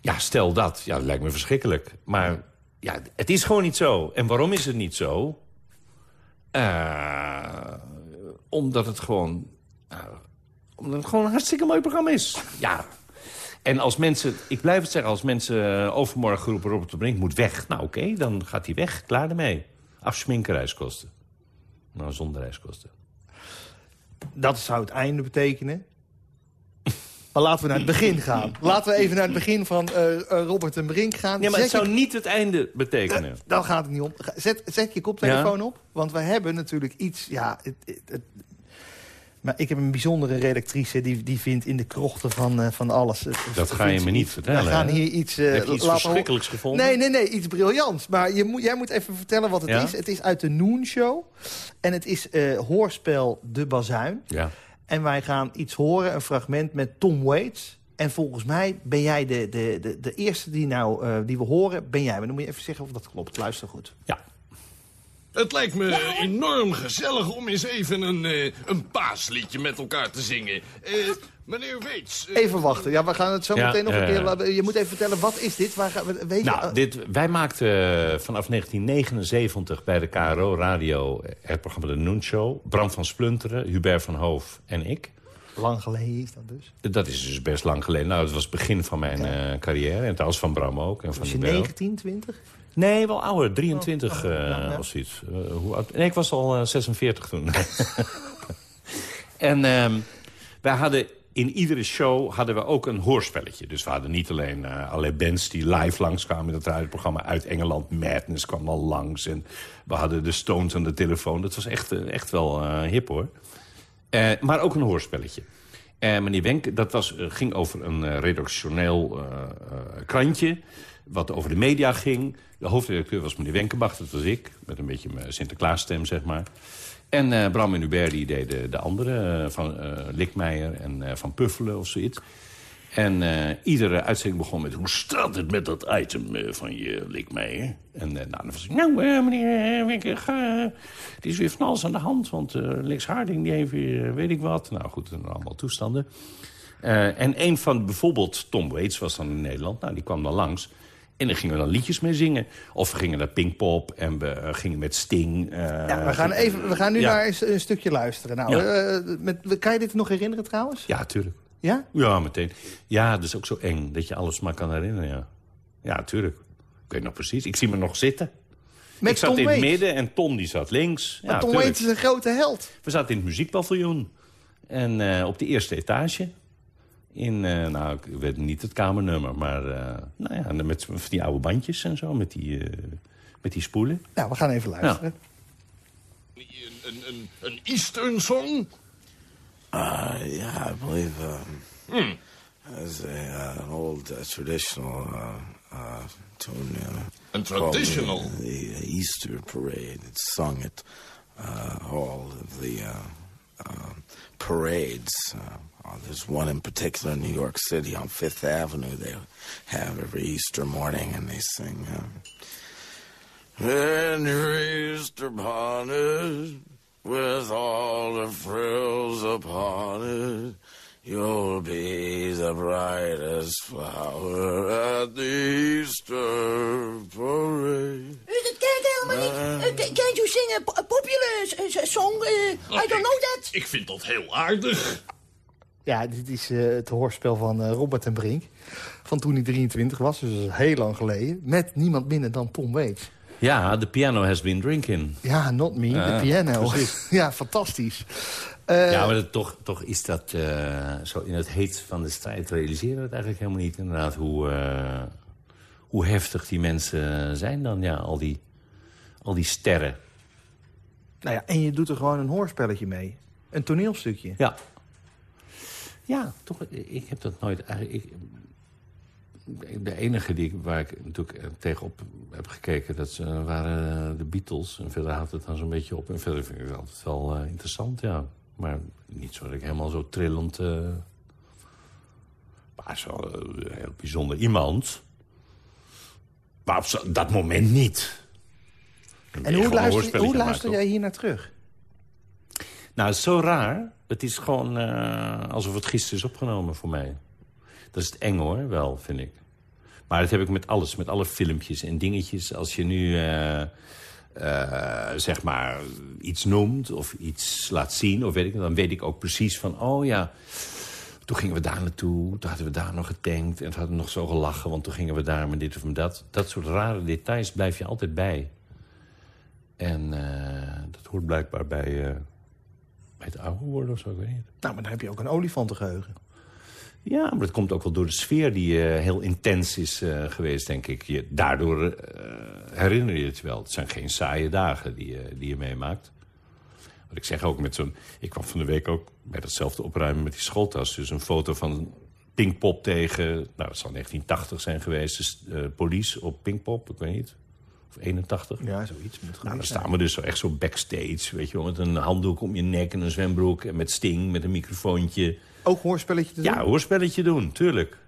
ja, stel dat. Ja, dat lijkt me verschrikkelijk. Maar ja, het is gewoon niet zo. En waarom is het niet zo? Uh, omdat het gewoon... Uh, omdat het gewoon een hartstikke mooi programma is. Ja. En als mensen, ik blijf het zeggen, als mensen overmorgen roepen... Robert de Brink moet weg. Nou oké, dan gaat hij weg. Klaar ermee. Afschminken reiskosten. Nou, zonder reiskosten. Dat zou het einde betekenen. Maar laten we naar het begin gaan. Laten we even naar het begin van uh, Robert en Brink gaan. Ja, maar het zou niet het einde betekenen. Uh, dan gaat het niet om. Zet, zet je koptelefoon op. Want we hebben natuurlijk iets... Ja, het, het, maar ik heb een bijzondere redactrice die, die vindt in de krochten van, uh, van alles. dat ga je me niet vertellen. We gaan hier iets, uh, heb je iets verschrikkelijks gevonden? Nee, nee, nee, iets briljants. Maar je moet, jij moet even vertellen wat het ja? is. Het is uit de Noon Show. En het is uh, hoorspel De Bazuin. Ja. En wij gaan iets horen, een fragment met Tom Waits. En volgens mij ben jij de, de, de, de eerste die, nou, uh, die we horen, ben jij. Maar dan moet je even zeggen of dat klopt. Luister goed. Ja. Het lijkt me enorm gezellig om eens even een, uh, een paasliedje met elkaar te zingen. Uh, meneer Weets... Uh... Even wachten. Ja, we gaan het zo ja, meteen nog een keer... Je moet even vertellen, wat is dit? Waar, weet nou, dit, wij maakten vanaf 1979 bij de KRO Radio het programma De Noon Show. Bram van Splunteren, Hubert van Hoof en ik. Lang geleden is dat dus? Dat is dus best lang geleden. Nou, het was het begin van mijn ja. carrière. En trouwens van Bram ook. En van was je 19, 20? Nee, wel ouder. 23 oh, oh, uh, ja, of zoiets. Uh, hoe oud? Nee, ik was al uh, 46 toen. en um, wij hadden in iedere show hadden we ook een hoorspelletje. Dus we hadden niet alleen uh, allerlei bands die live langskwamen... in het radioprogramma uit Engeland. Madness kwam al langs. En we hadden de Stones aan de telefoon. Dat was echt, echt wel uh, hip, hoor. Uh, maar ook een hoorspelletje. En meneer Wenk, dat was, ging over een redactioneel krantje wat over de media ging. De hoofdredacteur was meneer Wenkenbach, dat was ik. Met een beetje mijn Sinterklaasstem, zeg maar. En Bram en Hubert die deden de andere, van uh, Likmeijer en Van Puffelen of zoiets. En iedere uitzending begon met... hoe staat het met dat item van je Likmeijer? En nou, dan was ik... Nou, meneer Wenker, het is weer van alles aan de hand. Want Lex Harding die heeft weer weet ik wat. Nou goed, dan allemaal toestanden. en een van bijvoorbeeld Tom Waits was dan in Nederland. Nou, die kwam dan langs. En dan gingen we dan liedjes mee zingen. Of we gingen naar Pinkpop en we gingen met Sting. Uh, ja, we gaan, even, we gaan nu ja. naar een, een, stukje luisteren. Nou, ja. uh, met, kan je dit nog herinneren trouwens? Ja, tuurlijk. Ja? Ja, meteen. Ja, dat is ook zo eng dat je alles maar kan herinneren, ja. Ja, tuurlijk. Ik weet nog precies. Ik zie me nog zitten. Met ik zat Tom in Waits. het midden en Tom die zat links. Maar ja, Tom tuurlijk. Waits is een grote held. We zaten in het muziekpaviljoen. En op de eerste etage. In, uh, nou, ik weet niet het kamernummer, maar uh, nou ja, met, met die oude bandjes en zo, met die, uh, met die spoelen. Nou, we gaan even luisteren. Ja. Een, een, een Eastern song? Uh, yeah, I believe um, hmm. as a, uh, an old uh, traditional uh, tune. a traditional? Called, the Easter Parade. It's sung at all of the um, parades. Uh, there's one in particular in New York City on Fifth Avenue they have every Easter morning, and they sing, uh, "In your Easter bonnet, with all the frills upon it, you'll be the brightest flower at the Easter parade." Kijk helemaal niet. Uh, can't you sing a popular song? Uh, I don't know that. Ik vind dat heel aardig. Ja, dit is uh, het hoorspel van uh, Robert en Brink. Van toen hij 23 was, dus dat is heel lang geleden. Met niemand minder dan Tom Waits. Ja, the piano has been drinking. Ja, not me, de piano. precies. ja, fantastisch. Eh, ja, maar dat, toch, toch is dat eh, zo in het heet van de strijd realiseren we het eigenlijk helemaal niet. Inderdaad, hoe, eh, hoe heftig die mensen zijn dan. Ja, al die, al die sterren. Nou ja, en je doet er gewoon een hoorspelletje mee. Een toneelstukje. Ja. Ja, toch, ik heb dat nooit eigenlijk... Ik, de enige die, waar ik natuurlijk eh, tegenop heb gekeken... dat ze- waren de Beatles. En verder houdt het dan zo'n beetje op. En verder vind ik het altijd wel eh, interessant, ja. Maar niet zo dat ik helemaal zo trillend... eh maar zo eh, een heel bijzonder iemand. Maar op dat moment niet. En hoe luister, hoe luister jij hier naar terug? nou, het is zo raar. Het is gewoon eh, alsof het gisteren is opgenomen voor mij. Dat is het eng hoor, wel, vind ik. Maar dat heb ik met alles, met alle filmpjes en dingetjes. Als je nu, eh, eh, zeg maar, iets noemt of iets laat zien... Of weet ik, dan weet ik ook precies van, oh ja... Toen gingen we daar naartoe, toen hadden we daar nog getankt... en toen hadden we nog zo gelachen, want toen gingen we daar met dit of met dat. Dat soort rare details blijf je altijd bij. En eh, dat hoort blijkbaar bij, bij het ouder worden of zo, ik weet niet. Nou, maar dan heb je ook een olifantengeheugen. Ja, maar dat komt ook wel door de sfeer die eh, heel intens is eh, geweest, denk ik. Je, daardoor eh, herinner je het wel. Het zijn geen saaie dagen die, je die je meemaakt. Wat ik zeg ook met zo'n... Ik kwam van de week ook bij datzelfde opruimen met die schooltas. Dus een foto van Pinkpop tegen... Nou, dat zal 1980 zijn geweest. Dus police op Pinkpop, ik weet niet. Of 81. Ja, zoiets. Moet Nou, dan staan we dus zo echt zo backstage, weet je wel. Met een handdoek om je nek en een zwembroek. En met Sting, met een microfoontje. Ook hoorspelletje te doen? Ja, hoorspelletje doen, tuurlijk.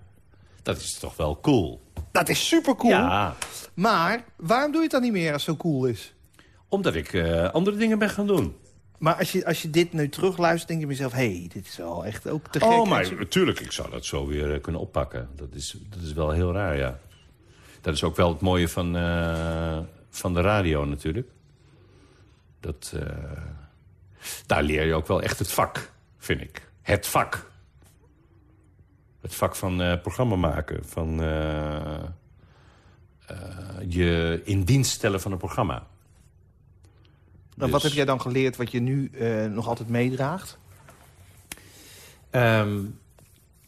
Dat is toch wel cool. Dat is super cool. Ja, Maar waarom doe je het dan niet meer als het zo cool is? omdat ik eh, andere dingen ben gaan doen. Maar als je, als je dit nu terugluistert, denk je jezelf... hé, hey, dit is wel echt ook te gek. Oh, maar natuurlijk, ik zou dat zo weer eh, kunnen oppakken. Dat is, dat is wel heel raar, ja. Dat is ook wel het mooie van, eh, van de radio natuurlijk. Dat, daar leer je ook wel echt het vak, vind ik. Het vak. Het vak van eh programma maken. Van eh, eh, je in dienst stellen van een programma. Nou, wat Dus- heb jij dan geleerd wat je nu nog altijd meedraagt? Ehm,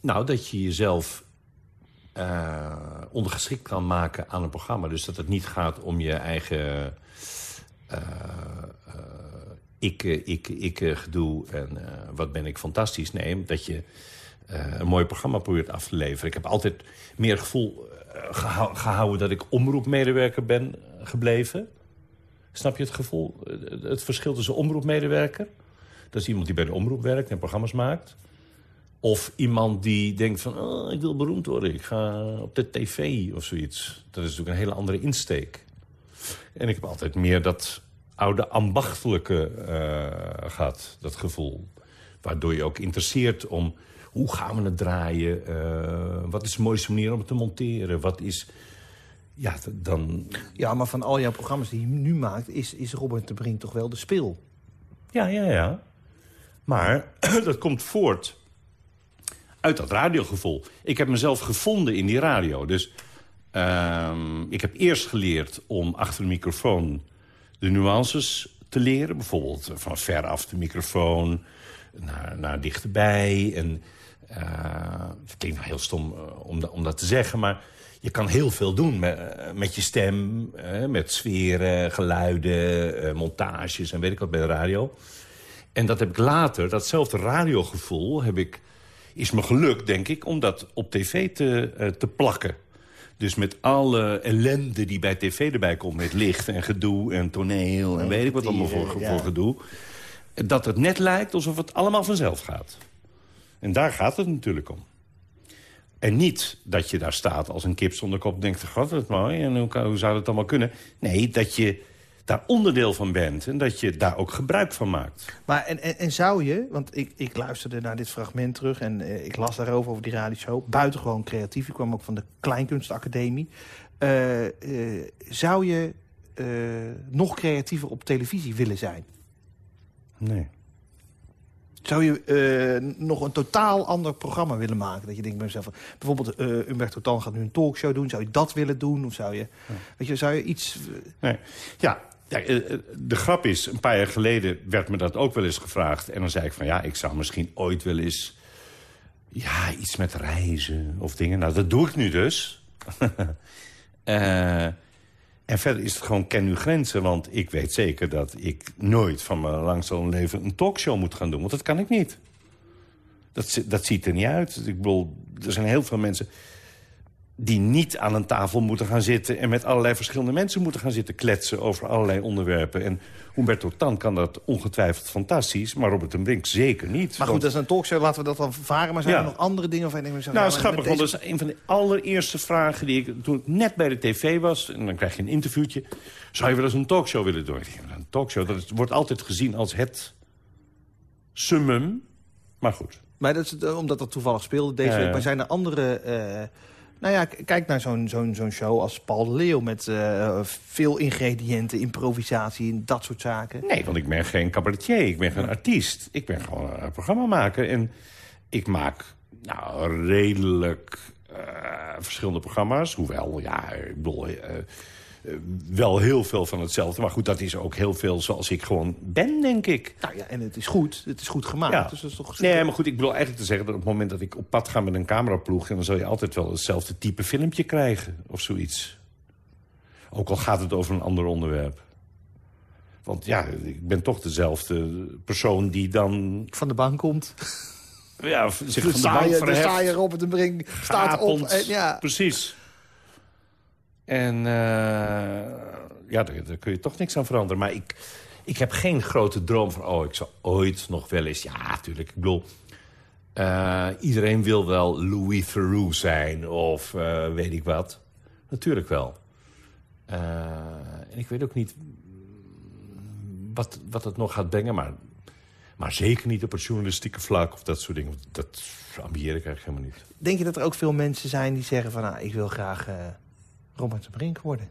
nou, dat je jezelf eh, ondergeschikt kan maken aan een programma. Dus dat het niet gaat om je eigen ik, eh, ik, ik eh, gedoe en eh, wat ben ik fantastisch. Nee, dat je een mooi programma probeert af te leveren. Ik heb altijd meer gevoel eh, gehou- gehouden dat ik omroepmedewerker ben gebleven. Snap je het gevoel? Het verschil tussen omroepmedewerker... dat is iemand die bij de omroep werkt en programma's maakt... Of iemand die denkt van, oh, ik wil beroemd worden. Ik ga op de tv of zoiets. Dat is natuurlijk een hele andere insteek. En ik heb altijd meer dat oude ambachtelijke eh, gehad, dat gevoel. Waardoor je ook interesseert om, hoe gaan we het draaien? Eh, wat is de mooiste manier om het te monteren? Wat is... Ja, dan... Ja, maar van al jouw programma's die je nu maakt... is, is Robert de Brink toch wel de spil? Ja, ja, ja. Maar dat komt voort uit dat radiogevoel. Ik heb mezelf gevonden in die radio. Dus ehm, ik heb eerst geleerd om achter de microfoon de nuances te leren. Bijvoorbeeld van ver af de microfoon naar, naar dichterbij. En, eh, het klinkt heel stom eh, om, om dat te zeggen, maar je kan heel veel doen met, eh, met je stem. eh, met sferen, geluiden, eh, montages en weet ik wat bij de radio. En dat heb ik later, datzelfde radiogevoel, heb ik, is me gelukt, denk ik, om dat op tv te, eh, te plakken. Dus met alle ellende die bij tv erbij komt, met licht en gedoe en toneel en weet ik wat allemaal voor, ja. voor gedoe. Dat het net lijkt alsof het allemaal vanzelf gaat. En daar gaat het natuurlijk om. En niet dat je daar staat als een kip zonder kop en denkt... god, wat mooi, en hoe, hoe zou dat allemaal kunnen? Nee, dat je daar onderdeel van bent en dat je daar ook gebruik van maakt. Maar en, en, en zou je, want ik, ik luisterde naar dit fragment terug... en eh, ik las daarover over die radioshow. Buitengewoon creatief. Ik kwam ook van de Kleinkunstacademie. Eh, eh, zou je nog creatiever op televisie willen zijn? Nee. Zou je nog een totaal ander programma willen maken? Dat je denkt bij jezelf, van, bijvoorbeeld eh Umberto Tan gaat nu een talkshow doen. Zou je dat willen doen? Of zou je, weet je, zou je iets... nee. Ja, de grap is, een paar jaar geleden werd me dat ook wel eens gevraagd. En dan zei ik van ja, ik zou misschien ooit wel eens... Ja, iets met reizen of dingen. Nou, dat doe ik nu dus. Eh, en verder is het gewoon ken uw grenzen. Want ik weet zeker dat ik nooit van mijn langzaam leven... een talkshow moet gaan doen, want dat kan ik niet. Dat, dat ziet er niet uit. Ik bedoel, er zijn heel veel mensen die niet aan een tafel moeten gaan zitten... en met allerlei verschillende mensen moeten gaan zitten kletsen... over allerlei onderwerpen. En Humberto Tan kan dat ongetwijfeld fantastisch... maar Robert en Brink zeker niet. Maar goed, dat is een talkshow, laten we dat dan varen. Maar zijn er nog andere dingen? Of nou, dat is grappig, want dat is een van de allereerste vragen... die ik toen ik net bij de tv was, en dan krijg je een interviewtje... zou je wel eens een talkshow willen doen? Een talkshow, dat wordt altijd gezien als het summum. Maar goed. Maar dat is eh, omdat dat toevallig speelde deze week. Maar zijn er andere... Uh, nou ja, kijk naar zo'n zo'n zo'n show als Paul de Leeuw... met uh, veel ingrediënten, improvisatie en dat soort zaken. Nee, want ik ben geen cabaretier, ik ben geen artiest. Ik ben gewoon een programmamaker. En ik maak nou, redelijk uh, verschillende programma's. Hoewel, ja, ik bedoel... Uh, eh, wel heel veel van hetzelfde. Maar goed, dat is ook heel veel zoals ik gewoon ben, denk ik. Nou ja, en het is goed. Het is goed gemaakt. Ja. Dus dat is toch nee, maar goed, ik bedoel eigenlijk te zeggen... dat op het moment dat ik op pad ga met een cameraploeg... dan zal je altijd wel hetzelfde type filmpje krijgen. Of zoiets. Ook al gaat het over een ander onderwerp. Want ja, ik ben toch dezelfde persoon die dan... Van de bank komt. Ja, zich van de bank verheft. De saaie Robert de Brink staat op. En, ja. Precies. En uh, ja, daar, daar, kun je toch niks aan veranderen. Maar ik, ik heb geen grote droom van... oh, ik zal ooit nog wel eens... Ja, natuurlijk, ik bedoel... Uh, iedereen wil wel Louis Theroux zijn of uh, weet ik wat. Natuurlijk wel. en ik weet ook niet wat, wat het nog gaat brengen, maar, maar zeker niet op het journalistieke vlak of dat soort dingen. Dat ambieer ik eigenlijk helemaal niet. Denk je dat er ook veel mensen zijn die zeggen van... Nou, ik wil graag Robert de Brink worden.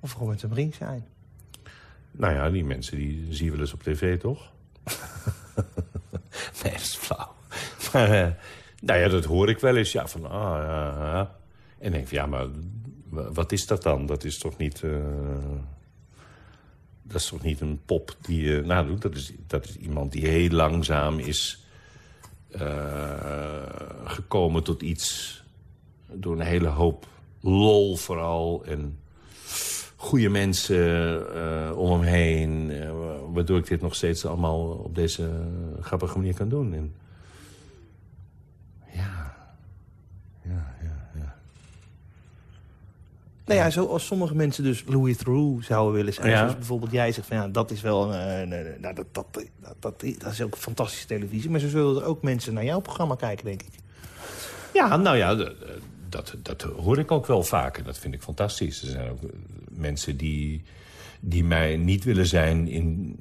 Of Robert de Brink zijn. Nou ja, die mensen die zie je wel eens op tv, toch? nee, dat is flauw. Maar uh, nou ja, dat hoor ik wel eens. Ja, van, ah, ja, En denk van, ja, maar wat is dat dan? Dat is toch niet... Uh, dat is toch niet een pop die je... nou, dat is, dat is iemand die heel langzaam is... Gekomen tot iets... door een hele hoop lol vooral. En goede mensen uh, om hem heen. Uh, waardoor ik dit nog steeds allemaal op deze grappige manier kan doen. En ja, ja, ja, ja. Nou ja, zoals sommige mensen dus Louis Theroux zouden willen zijn. Ja. Zoals bijvoorbeeld jij zegt van ja, dat is wel... Uh, nou, dat, dat, dat, dat, dat is ook fantastische televisie. Maar zo zullen er ook mensen naar jouw programma kijken, denk ik. Ja, nou ja, de, dat, dat hoor ik ook wel vaak en dat vind ik fantastisch. Er zijn ook mensen die, die mij niet willen zijn in...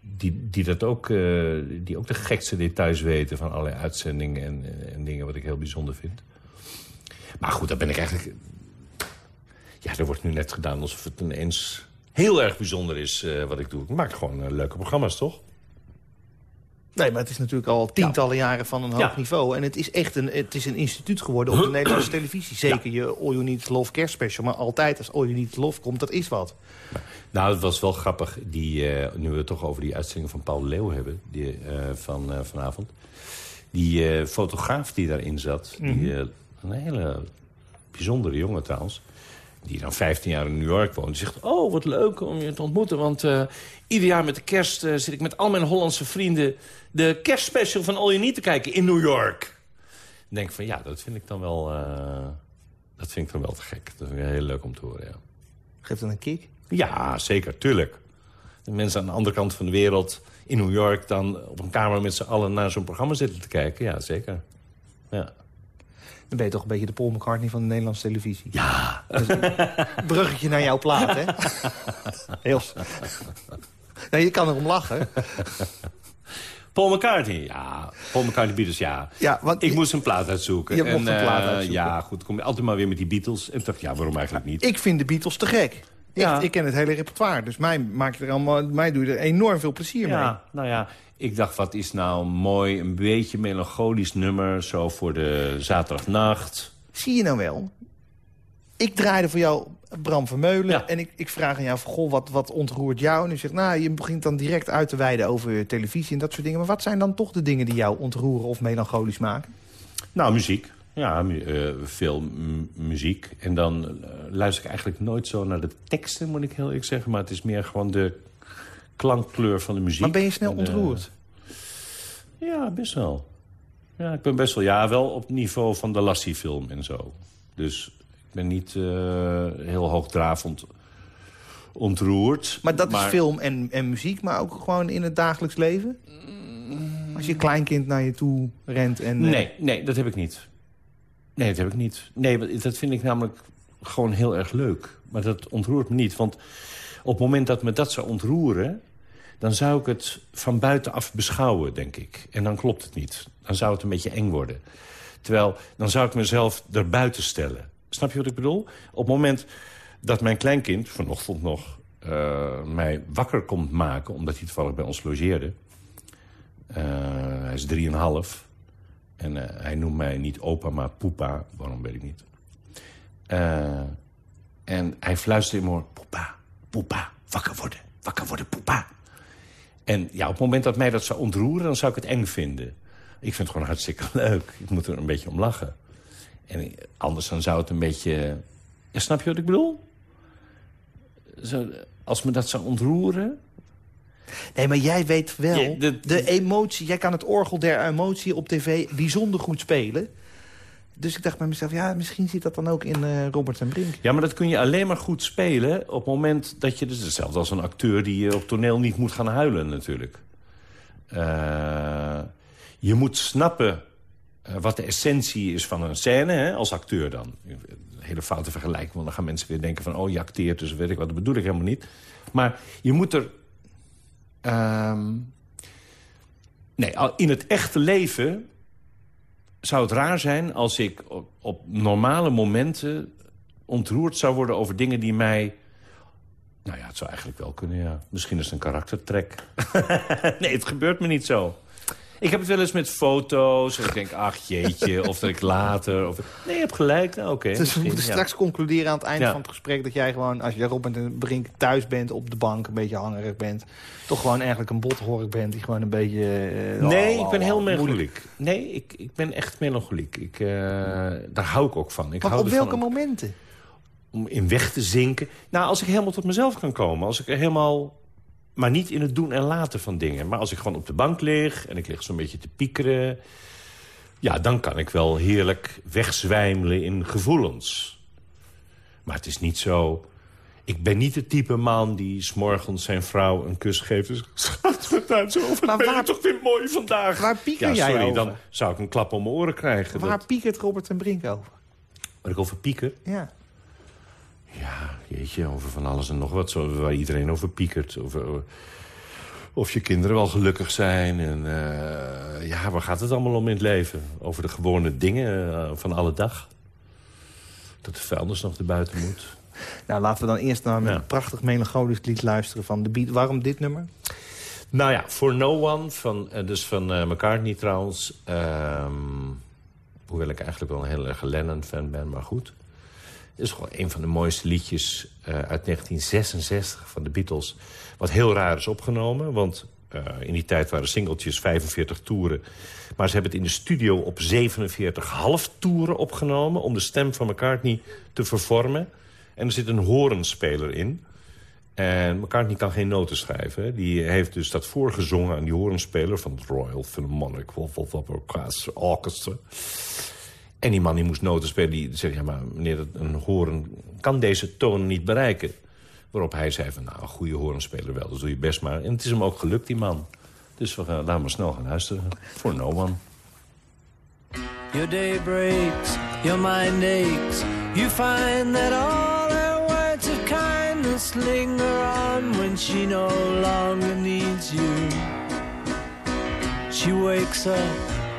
Die, die, dat ook, uh, die ook de gekste details weten van allerlei uitzendingen en, en dingen wat ik heel bijzonder vind. Maar goed, dat ben ik eigenlijk... Ja, er wordt nu net gedaan alsof het ineens heel erg bijzonder is wat ik doe. Ik maak gewoon leuke programma's, toch? Nee, maar het is natuurlijk al tientallen jaren van een hoog niveau. En het is echt een, het is een instituut geworden op de Nederlandse televisie. Zeker je All You Need Love kerstspecial. Maar altijd als All You Need Love komt, dat is wat. Nou, het was wel grappig. Die, uh, nu we het toch over die uitzending van Paul Leeuw hebben. Die, uh, van uh, vanavond. Die fotograaf die daarin zat. die, mhm. een hele bijzondere jongen trouwens die dan 15 jaar in New York woont, die zegt... oh, wat leuk om je te ontmoeten, want uh, ieder jaar met de kerst... Uh, zit ik met al mijn Hollandse vrienden de kerstspecial van All You Need te kijken in New York. Ik denk van, ja, dat vind ik dan wel, uh, dat vind ik dan wel te gek. Dat vind ik heel leuk om te horen, ja. Geeft dat een kick? Ja, zeker, tuurlijk. De mensen aan de andere kant van de wereld in New York... dan op een kamer met z'n allen naar zo'n programma zitten te kijken. Ja, zeker. Ja. Dan ben je toch een beetje de Paul McCartney van de Nederlandse televisie. Ja. bruggetje naar jouw plaat, hè? Heel... Nee, je kan erom lachen. Paul McCartney, ja. Paul McCartney Beatles, ja. ja want ik moest een plaat uitzoeken. Je en, een plaat eh, uitzoeken. ja, goed. kom je altijd maar weer met die Beatles. En dacht, ja, waarom eigenlijk niet? Ik vind de Beatles te gek. Ja. Ik, ik ken het hele repertoire. Dus mij, maak je er allemaal, mij doe je er enorm veel plezier ja, mee. Nou ja, ik dacht, wat is nou mooi, een beetje melancholisch nummer... zo voor de zaterdagnacht. Zie je nou wel? Ik draaide voor jou Bram Vermeulen. Ja. En ik, ik vraag aan jou, van, goh, wat, wat ontroert jou? En u zegt, nou, je begint dan direct uit te wijden over televisie en dat soort dingen. Maar wat zijn dan toch de dingen die jou ontroeren of melancholisch maken? Nou, muziek. Ja, mu- eh, veel mu- muziek. En dan eh, luister ik eigenlijk nooit zo naar de teksten, moet ik heel eerlijk zeggen. Maar het is meer gewoon de klankkleur van de muziek. Maar ben je snel En, eh, ontroerd? ja, best wel. Ja, ik ben best wel... Ja, wel op het niveau van de Lassie-film en zo. Dus ik ben niet eh, heel hoogdravend ontroerd. Maar dat is film en, en muziek, maar ook gewoon in het dagelijks leven? Als je kleinkind naar je toe rent en... eh, Nee, nee, dat heb ik niet. Nee, dat heb ik niet. Nee, dat vind ik namelijk gewoon heel erg leuk. Maar dat ontroert me niet. Want op het moment dat me dat zou ontroeren... dan zou ik het van buitenaf beschouwen, denk ik. En dan klopt het niet. Dan zou het een beetje eng worden. Terwijl, dan zou ik mezelf erbuiten stellen. Snap je wat ik bedoel? Op het moment dat mijn kleinkind, vanochtend nog... eh, mij wakker komt maken, omdat hij toevallig bij ons logeerde... Eh, hij is drieënhalf. En eh, hij noemt mij niet opa, maar poepa. Waarom weet ik niet. En hij fluistert in oor... Poepa, poepa, wakker worden, wakker worden, poepa. En ja, op het moment dat mij dat zou ontroeren... dan zou ik het eng vinden. Ik vind het gewoon hartstikke leuk. Ik moet er een beetje om lachen. En anders dan zou het een beetje... Ja, snap je wat ik bedoel? Zo, als me dat zou ontroeren... Nee, maar jij weet wel, Ja, de- de emotie... Jij kan het orgel der emotie op tv bijzonder goed spelen. Dus ik dacht bij mezelf, ja, misschien zit dat dan ook in eh, Robert en Brink. Ja, maar dat kun je alleen maar goed spelen op het moment dat je... Dus hetzelfde als een acteur die eh, op toneel niet moet gaan huilen natuurlijk. Eh, je moet snappen wat de essentie is van een scène, hè, als acteur dan. Een hele foute vergelijking, want dan gaan mensen weer denken van... oh, je acteert, dus weet ik wat, dat bedoel ik helemaal niet. Maar je moet er... ehm, nee, in het echte leven zou het raar zijn als ik op, normale momenten ontroerd zou worden over dingen die mij... Nou ja, het zou eigenlijk wel kunnen, ja. Misschien is het een karaktertrek. nee, het gebeurt me niet zo. Ik heb het wel eens met foto's. En ik denk, ach jeetje, of dat ik later... Of... Nee, je hebt gelijk. Nou, oké. Dus we moeten ja. straks concluderen aan het eind Ja. van het gesprek... dat jij gewoon, als je Robert en Brink thuis bent, op de bank, een beetje hangerig bent... toch gewoon eigenlijk een bothork bent die gewoon een beetje... eh, Nee, oh, ik ben heel oh, melancholiek. Nee, ik, ik ben echt melancholiek. Ik, eh, daar hou ik ook van. Ik Maar hou op welke om- momenten? om in weg te zinken. Nou, als ik helemaal tot mezelf kan komen. Als ik er helemaal... Maar niet in het doen en laten van dingen. Maar als ik gewoon op de bank lig en ik lig zo'n beetje te piekeren... ja, dan kan ik wel heerlijk wegzwijmelen in gevoelens. Maar het is niet zo... Ik ben niet de type man die s'morgens zijn vrouw een kus geeft. Dus schat, wat uit zo over. Maar ben je waar- toch weer mooi vandaag. Waar pieker ja, jij over? dan zou ik een klap om mijn oren krijgen. Waar Dat, piekert Robert en Brink over? waar ik over pieker. Ja. Ja, jeetje, over van alles en nog wat. Zo, waar iedereen over piekert. Over, over- of je kinderen wel gelukkig zijn. En eh, ja, waar gaat het allemaal om in het leven? Over de gewone dingen eh, van alle dag. Dat de vuilnis nog erbuiten moet. Nou, laten we dan eerst naar Ja. een prachtig melancholisch lied luisteren van de Beat. Waarom dit nummer? Nou ja, For No One, van, eh, dus van eh, McCartney trouwens. Ehm, hoewel ik eigenlijk wel een heel erg Lennon-fan ben, maar goed. Het is gewoon een van de mooiste liedjes eh, uit 1966 van de Beatles. Wat heel raar is opgenomen, want eh, in die tijd waren singeltjes 45 toeren. Maar ze hebben het in de studio op 47 half toeren opgenomen... om de stem van McCartney te vervormen. En er zit een horenspeler in... En McCartney kan geen noten schrijven. Die heeft dus dat voorgezongen aan die horenspeler... van het Royal Philharmonic Orchestra. En die man die moest noten spelen. Die zei, ja, maar meneer, dat- een horen kan deze toon niet bereiken. Waarop hij zei van, nou, een goede horenspeler wel. Dus doe je best maar. En het is hem ook gelukt, die man. Dus we gaan, laten we snel gaan luisteren. For no one. Your day breaks, your mind aches. You find that all her words of kindness linger on when she no longer needs you. She wakes up,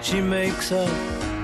she makes up,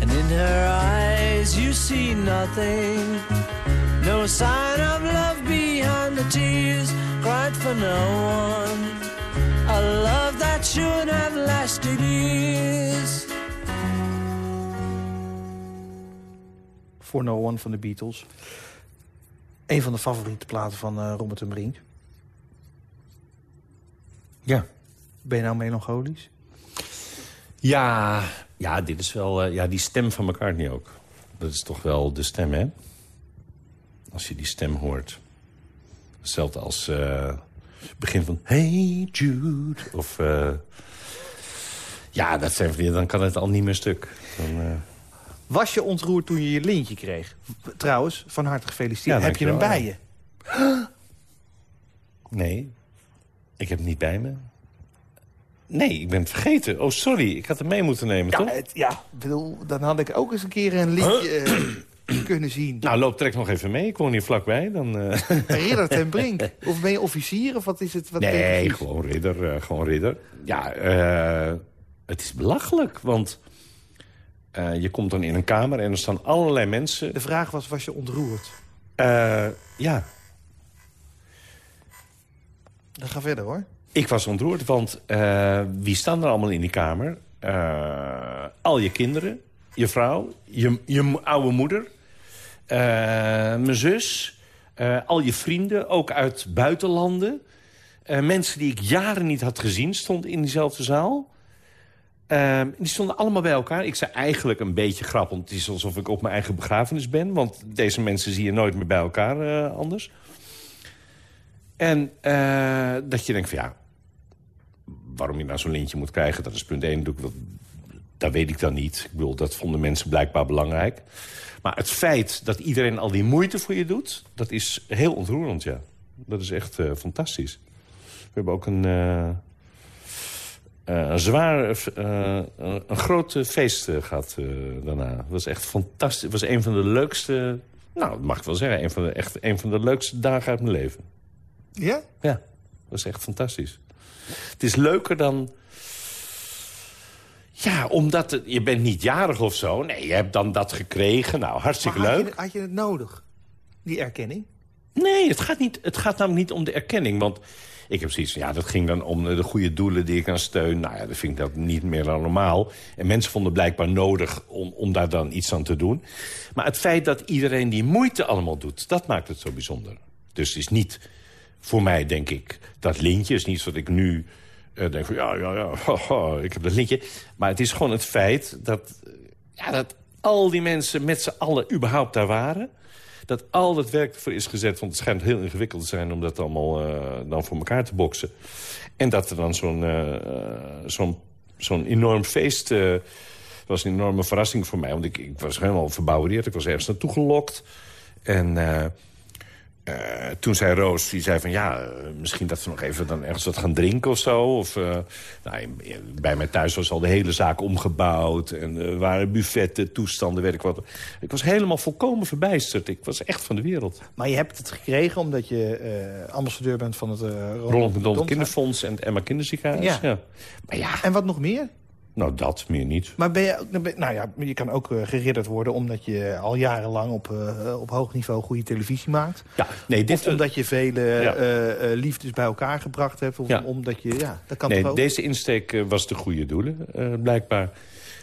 and in her eyes you see nothing. No sign of love behind the tears cried for no one. A love that should have lasted years. For No One van de Beatles. Een van de favoriete platen van eh, Robert en Brink. Ja. Ben je nou melancholisch? Ja, ja, dit is wel... eh, ja, die stem van McCartney ook. Dat is toch wel de stem, hè? Als je die stem hoort. Hetzelfde als het begin van... Hey Jude. Of... eh, ja, dat zijn van die- dan kan het al niet meer stuk. Dan, Was je ontroerd toen je je lintje kreeg? Trouwens, van harte gefeliciteerd. Ja, Heb je hem bij je? nee, ik heb het niet bij me. Nee, ik ben het vergeten. Oh, sorry. Ik had het mee moeten nemen, Ja, toch? het, ja bedoel, dan had ik ook eens een keer een liedje eh, kunnen zien. Nou, loop trek nog even mee. Ik woon hier vlakbij. Dan, eh, Ridder ten Brink. Of ben je officier of wat is het? Wat Nee, gewoon ridder. eh, gewoon ridder. Ja, het is belachelijk, want je komt dan in een kamer en er staan allerlei mensen. De vraag was, was je ontroerd? Ja, Dan ga verder hoor. Ik was ontroerd, want eh, wie staan er allemaal in die kamer? Eh, al je kinderen, je vrouw, je, je oude moeder, eh, mijn zus, al je vrienden, ook uit buitenlanden. Mensen die ik jaren niet had gezien, stonden in diezelfde zaal. Eh, die stonden allemaal bij elkaar. Ik zei eigenlijk een beetje grappend. Het is alsof ik op mijn eigen begrafenis ben. Want deze mensen zie je nooit meer bij elkaar anders. En dat je denkt van ja... waarom je nou zo'n lintje moet krijgen, dat is punt één. Doe ik dat, dat weet ik dan niet. Ik bedoel, dat vonden mensen blijkbaar belangrijk. Maar het feit dat iedereen al die moeite voor je doet... dat is heel ontroerend, ja. Dat is echt eh, fantastisch. We hebben ook een... eh, eh, zwaar, een groot feest eh, gehad eh, daarna. Het was echt fantastisch. Het was een van de leukste... Nou, dat mag ik wel zeggen. Een van de, echt een van de leukste dagen uit mijn leven. Ja? Ja, dat was echt fantastisch. Het is leuker dan... Ja, omdat het, je bent niet jarig of zo. Nee, je hebt dan dat gekregen. Nou, hartstikke had leuk. je, had je het nodig? Die erkenning? Nee, het gaat, niet, het gaat namelijk niet om de erkenning. Want ik heb zoiets van, ja, dat ging dan om de goede doelen die ik aan steun. Nou ja, dat vind ik dat niet meer dan normaal. En mensen vonden blijkbaar nodig om, om daar dan iets aan te doen. Maar het feit dat iedereen die moeite allemaal doet, dat maakt het zo bijzonder. Dus het is niet voor mij, denk ik, dat lintje. Is niet dat ik nu eh, denk van, ja, ja, ja, ik heb dat lintje. Maar het is gewoon het feit dat, eh, ja, dat al die mensen met z'n allen überhaupt daar waren dat al dat werk ervoor is gezet. Want het schijnt heel ingewikkeld te zijn om dat allemaal eh, dan voor elkaar te boksen. En dat er dan zo'n zo'n zo'n enorm feest... eh, was een enorme verrassing voor mij. Want ik, ik was helemaal verbouwereerd. Ik was ergens naartoe gelokt. En eh, toen zei Roos, die zei van ja, eh, misschien dat we nog even dan ergens wat gaan drinken of zo. Of, eh, nou, bij mij thuis was al de hele zaak omgebouwd. En er waren buffetten, toestanden, weet ik wat. Ik was helemaal volkomen verbijsterd. Ik was echt van de wereld. Maar je hebt het gekregen omdat je ambassadeur bent van het uh, Ronald McDonald Kinderfonds en het Emma Kinderziekenhuis. Ja. Ja. Maar ja, En wat nog meer? Nou, dat meer niet. Maar ben je, ook- nou ja, je kan ook eh, geridderd worden... omdat je al jarenlang op, eh, op hoog niveau goede televisie maakt. Ja, nee, dit, Of omdat je vele Ja. eh, liefdes bij elkaar gebracht hebt. Of Ja. omdat je, ja, dat kan nee, toch ook? deze insteek was de goede doelen, blijkbaar.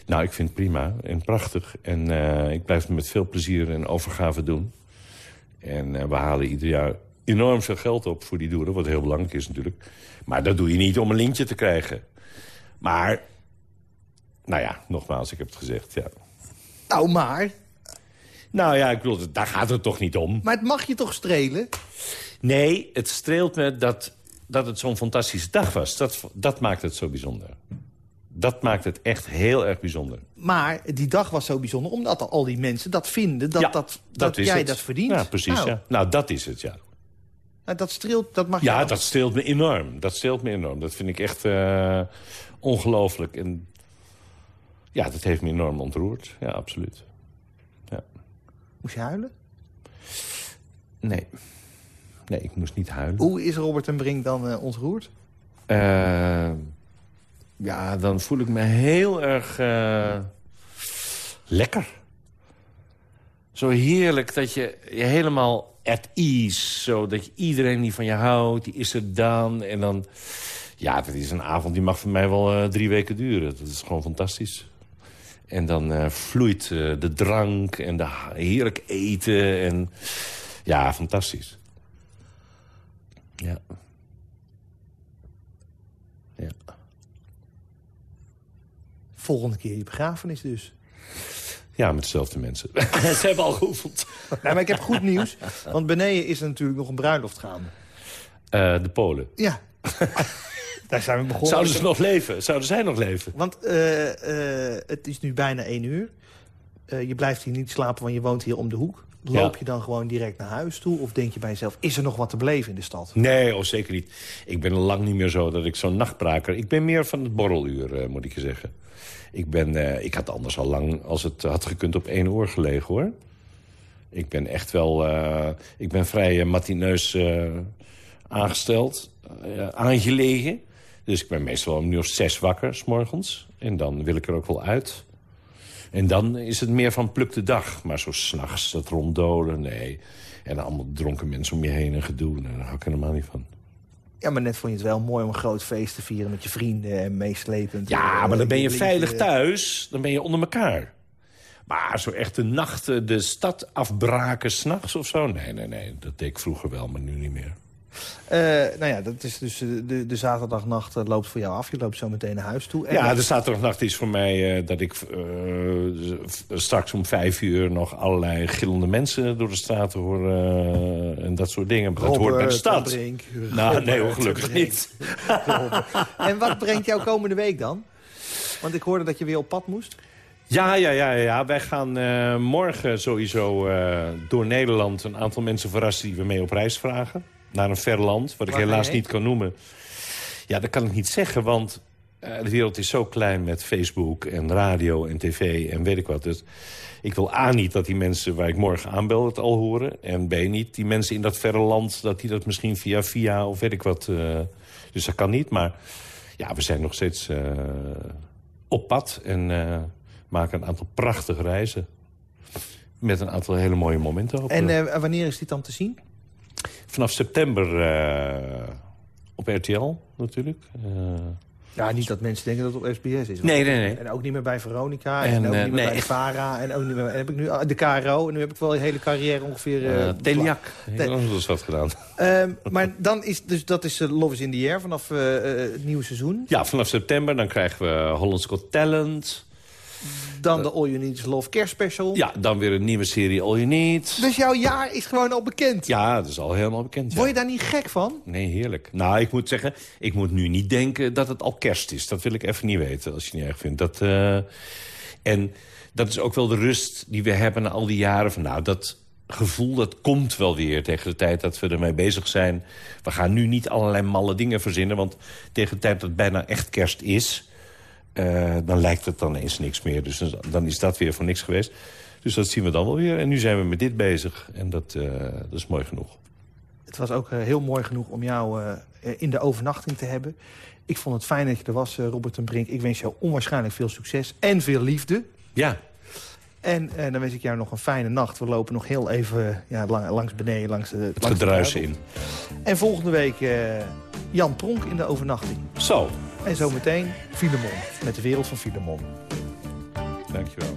Nou, ik vind het prima en prachtig. En ik blijf het met veel plezier en overgave doen. En we halen ieder jaar enorm veel geld op voor die doelen. Wat heel belangrijk is natuurlijk. Maar dat doe je niet om een lintje te krijgen. Maar, nou ja, nogmaals, ik heb het gezegd, ja. Nou, maar, Nou ja, ik bedoel, daar gaat het toch niet om. maar het mag je toch strelen? Nee, het streelt me dat, dat het zo'n fantastische dag was. Dat, dat maakt het zo bijzonder. Dat maakt het echt heel erg bijzonder. Maar die dag was zo bijzonder omdat al die mensen dat vinden... dat, Ja, dat, dat, is jij het. dat verdient. Ja, precies, nou, ja. Nou, dat is het, ja. nou, dat streelt, dat mag Ja, dat streelt me enorm. Dat streelt me enorm. Dat vind ik echt eh, ongelooflijk. En ja, dat heeft me enorm ontroerd. Ja, absoluut. Ja. Moest je huilen? Nee. Nee, ik moest niet huilen. Hoe is Robert en Brink dan eh, ontroerd? Eh, ja, dan voel ik me heel erg eh, lekker. Zo heerlijk dat je je helemaal at ease... Zo dat je iedereen die van je houdt, die is er dan. En dan... Ja, dat is een avond die mag voor mij wel drie weken duren. Dat is gewoon fantastisch. En dan eh, vloeit eh, de drank en de heerlijk eten. En ja, fantastisch. Ja. Ja. Volgende keer je begrafenis dus. Ja, met dezelfde mensen. Ze hebben al geoefend. Nou, maar ik heb goed nieuws. Want beneden is er natuurlijk nog een bruiloft gaande. Eh, de Polen. Ja. Daar zijn we begonnen. Zouden ze nog leven? Zouden zij nog leven? Want eh, eh, het is nu bijna één uur. Eh, je blijft hier niet slapen, want je woont hier om de hoek. Loop Ja. je dan gewoon direct naar huis toe? Of denk je bij jezelf, is er nog wat te beleven in de stad? Nee, oh, zeker niet. Ik ben lang niet meer zo dat ik zo'n nachtbraker... Ik ben meer van het borreluur, eh, moet ik je zeggen. Ik, ben, eh, ik had anders al lang, als het had gekund, op één oor gelegen, hoor. Ik ben echt wel... eh, ik ben vrij matineus eh, aangesteld, aangelegen. Dus ik ben meestal om nu of zes wakker, s morgens. En dan wil ik er ook wel uit. En dan is het meer van pluk de dag. Maar zo s'nachts, dat ronddolen, nee. En allemaal dronken mensen om je heen en gedoe. Daar hou ik helemaal niet van. Ja, maar net vond je het wel mooi om een groot feest te vieren met je vrienden en meeslepend. Ja, eh, maar dan ben je veilig thuis. Dan ben je onder elkaar. Maar zo echt de nachten de stad afbraken s'nachts of zo? Nee, nee, nee. Dat deed ik vroeger wel, maar nu niet meer. Eh, nou ja, dat is dus eh, de, de zaterdagnacht eh, loopt voor jou af. Je loopt zo meteen naar huis toe. En Ja, de zaterdagnacht is voor mij dat ik straks om vijf uur... nog allerlei gillende mensen door de straat hoor. en dat soort dingen. Maar dat hoort bij de stad. Brink, Nou, Robert nee gelukkig niet. en wat brengt jou komende week dan? Want ik hoorde dat je weer op pad moest. Ja, ja, ja, ja. Wij gaan morgen sowieso door Nederland een aantal mensen verrassen die we mee op reis vragen. Naar een ver land, wat ik helaas niet kan noemen. Ja, dat kan ik niet zeggen, want eh, de wereld is zo klein met Facebook en radio en tv en weet ik wat. Dus ik wil A niet dat die mensen waar ik morgen aanbel het al horen. En B niet die mensen in dat verre land, dat die dat misschien via via of weet ik wat. eh, dus dat kan niet, maar ja, we zijn nog steeds eh, op pad en maken een aantal prachtige reizen. Met een aantal hele mooie momenten. Op, En wanneer is dit dan te zien? Vanaf september eh, op RTL natuurlijk. Eh, Ja, niet dat mensen denken dat het op SBS is. Nee, nee, nee. En ook niet meer bij Veronica. En, En, ook eh, niet meer nee. bij VARA. En ook niet meer... En heb ik nu ah, de KRO. En nu heb ik wel een hele carrière ongeveer... eh, eh, Teliak. Eens wat gedaan. Ehm, maar dan is dus dat is eh, Love is in the Air vanaf eh, eh, het nieuwe seizoen. Ja, vanaf september dan krijgen we Holland's Got Talent. Dan de All You Need Is Love kerstspecial. Ja, dan weer een nieuwe serie All You Need. Dus jouw jaar is gewoon al bekend. Ja, dat is al helemaal bekend. ja. Word je daar niet gek van? Nee, heerlijk. Nou, ik moet zeggen, ik moet nu niet denken dat het al kerst is. Dat wil ik even niet weten, als je het niet erg vindt. Dat, eh, en dat is ook wel de rust die we hebben na al die jaren. Van, nou, dat gevoel, dat komt wel weer tegen de tijd dat we ermee bezig zijn. We gaan nu niet allerlei malle dingen verzinnen. Want tegen de tijd dat het bijna echt kerst is... eh, dan lijkt het dan eens niks meer. Dus dan- dan is dat weer voor niks geweest. Dus dat zien we dan wel weer. En nu zijn we met dit bezig. En dat, eh, dat is mooi genoeg. het was ook heel mooi genoeg om jou in de overnachting te hebben. Ik vond het fijn dat je er was, Robert en Brink. Ik wens jou onwaarschijnlijk veel succes en veel liefde. Ja, en dan wens ik jou nog een fijne nacht. We lopen nog heel even ja, lang, langs beneden, langs de Het gedruis in. En volgende week Jan Pronk in de overnachting. Zo. En zometeen Filemon, met de wereld van Filemon. Dankjewel.